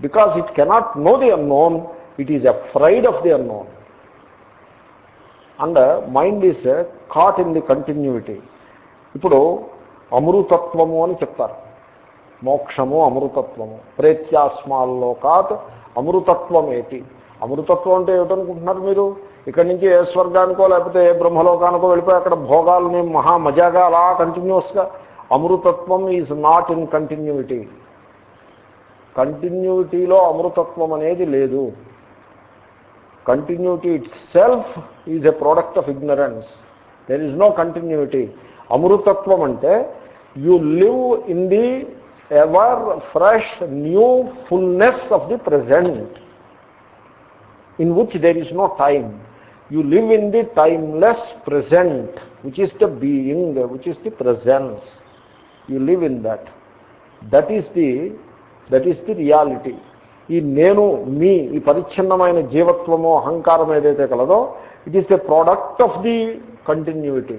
because it cannot know the unknown it is afraid of the unknown and mind is caught in the continuity ఇప్పుడు అమృతత్వము అని చెప్తారు మోక్షము అమృతత్వము ప్రేత్యాస్మాల్లోకాత్ అమృతత్వం ఏటి అమృతత్వం అంటే ఏమిటనుకుంటున్నారు మీరు ఇక్కడి నుంచి ఏ స్వర్గానికో లేకపోతే ఏ బ్రహ్మలోకానికో వెళ్ళిపోయి అక్కడ భోగాలని మహా మజాగా అలా కంటిన్యూస్గా అమృతత్వం ఈజ్ నాట్ ఇన్ కంటిన్యూటీ కంటిన్యూటీలో అమృతత్వం అనేది లేదు. Continuity itself is a product of ignorance there is no continuity అమృతత్వం అంటే you live in the ever fresh new fullness of the present in which there is no time you live in the timeless present which is the being which is the presence you live in that that is the that is the reality ఈ నేను మీ ఈ పరిచ్ఛిన్నమైన జీవత్వము అహంకారం ఏదైతే కలదో it is the product of the continuity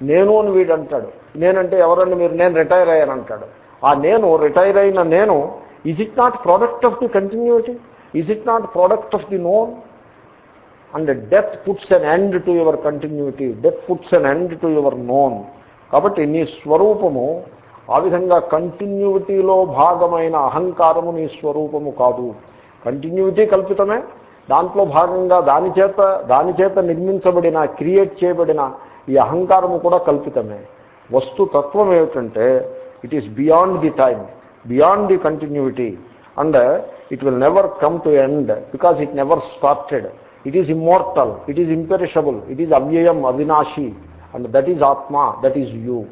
నేను అని వీడు అంటాడు. నేనంటే ఎవరండి మీరు? నేను రిటైర్ అయ్యాను అంటాడు. ఆ నేను రిటైర్ అయిన నేను is it not product of the continuity is it not product of the known and death puts an end to your continuity. Death puts an end to your known. కాబట్టి నీ స్వరూపము ఆ విధంగా కంటిన్యూటీలో భాగమైన అహంకారము నీ స్వరూపము కాదు. కంటిన్యూటీ కల్పితమే. దాంట్లో భాగంగా దాని చేత దాని చేత నిర్మించబడిన క్రియేట్ చేయబడిన ఈ అహంకారము కూడా కల్పితమే. వస్తు తత్వం ఏమిటంటే it is beyond the time beyond the continuity and it will never come to end because it never started it is immortal it is imperishable it is అవ్యయం అవినాశి అండ్ దట్ ఈజ్ ఆత్మ దట్ ఈజ్ యూ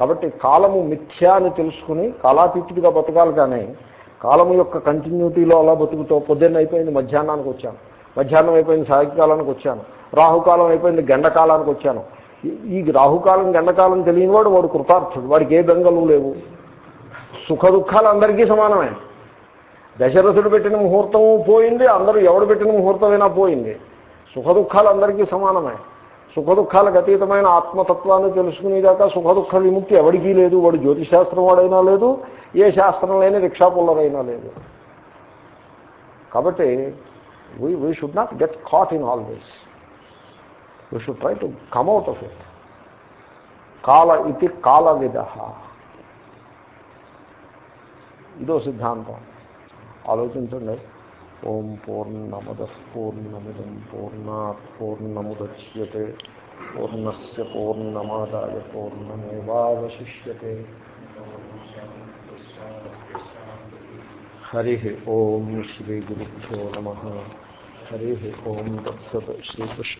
కాబట్టి కాలము మిథ్యా అని తెలుసుకుని కాలాతీతుడిగా బతకాలి కానీ కాలము యొక్క కంటిన్యూటీలో అలా బతుకుతూ పొద్దున్న అయిపోయింది మధ్యాహ్నానికి వచ్చాను. మధ్యాహ్నం అయిపోయింది సాయంకాలానికి వచ్చాను. రాహుకాలం అయిపోయింది గండకాలానికి వచ్చాను. ఈ రాహుకాలం గండకాలం తెలియని వాడు వాడు కృతార్థుడు. వాడికి ఏ బెంగలు లేవు. సుఖ దుఃఖాలు అందరికీ సమానమే. దశరథుడు పెట్టిన ముహూర్తం పోయింది అందరూ ఎవడు పెట్టిన ముహూర్తమైనా పోయింది. సుఖ దుఃఖాలు అందరికీ సమానమే. సుఖ దుఃఖాలకు అతీతమైన ఆత్మతత్వాన్ని తెలుసుకునేదాకా సుఖ దుఃఖ విముక్తి ఎవరికీ లేదు వాడు జ్యోతిశాస్త్రం వాడైనా లేదు ఏ శాస్త్రం లేని రిక్షా పుల్లరైనా లేదు. కాబట్టి we we should not get caught in all this we should try to come out of it కాల ఇది కాల విధ ఇదో సిద్ధాంతం. ఆలోచించండి. ఓం పూర్ణమద పూర్ణమిదం పూర్ణా పూర్ణముద్యతే. పూర్ణస్ పూర్ణమాదాయ పూర్ణమేవాశిష్యతే హరి ఓం శ్రీ గురుభ్యో నమ. హరి ఓం తత్సత్ శ్రీకృష్ణ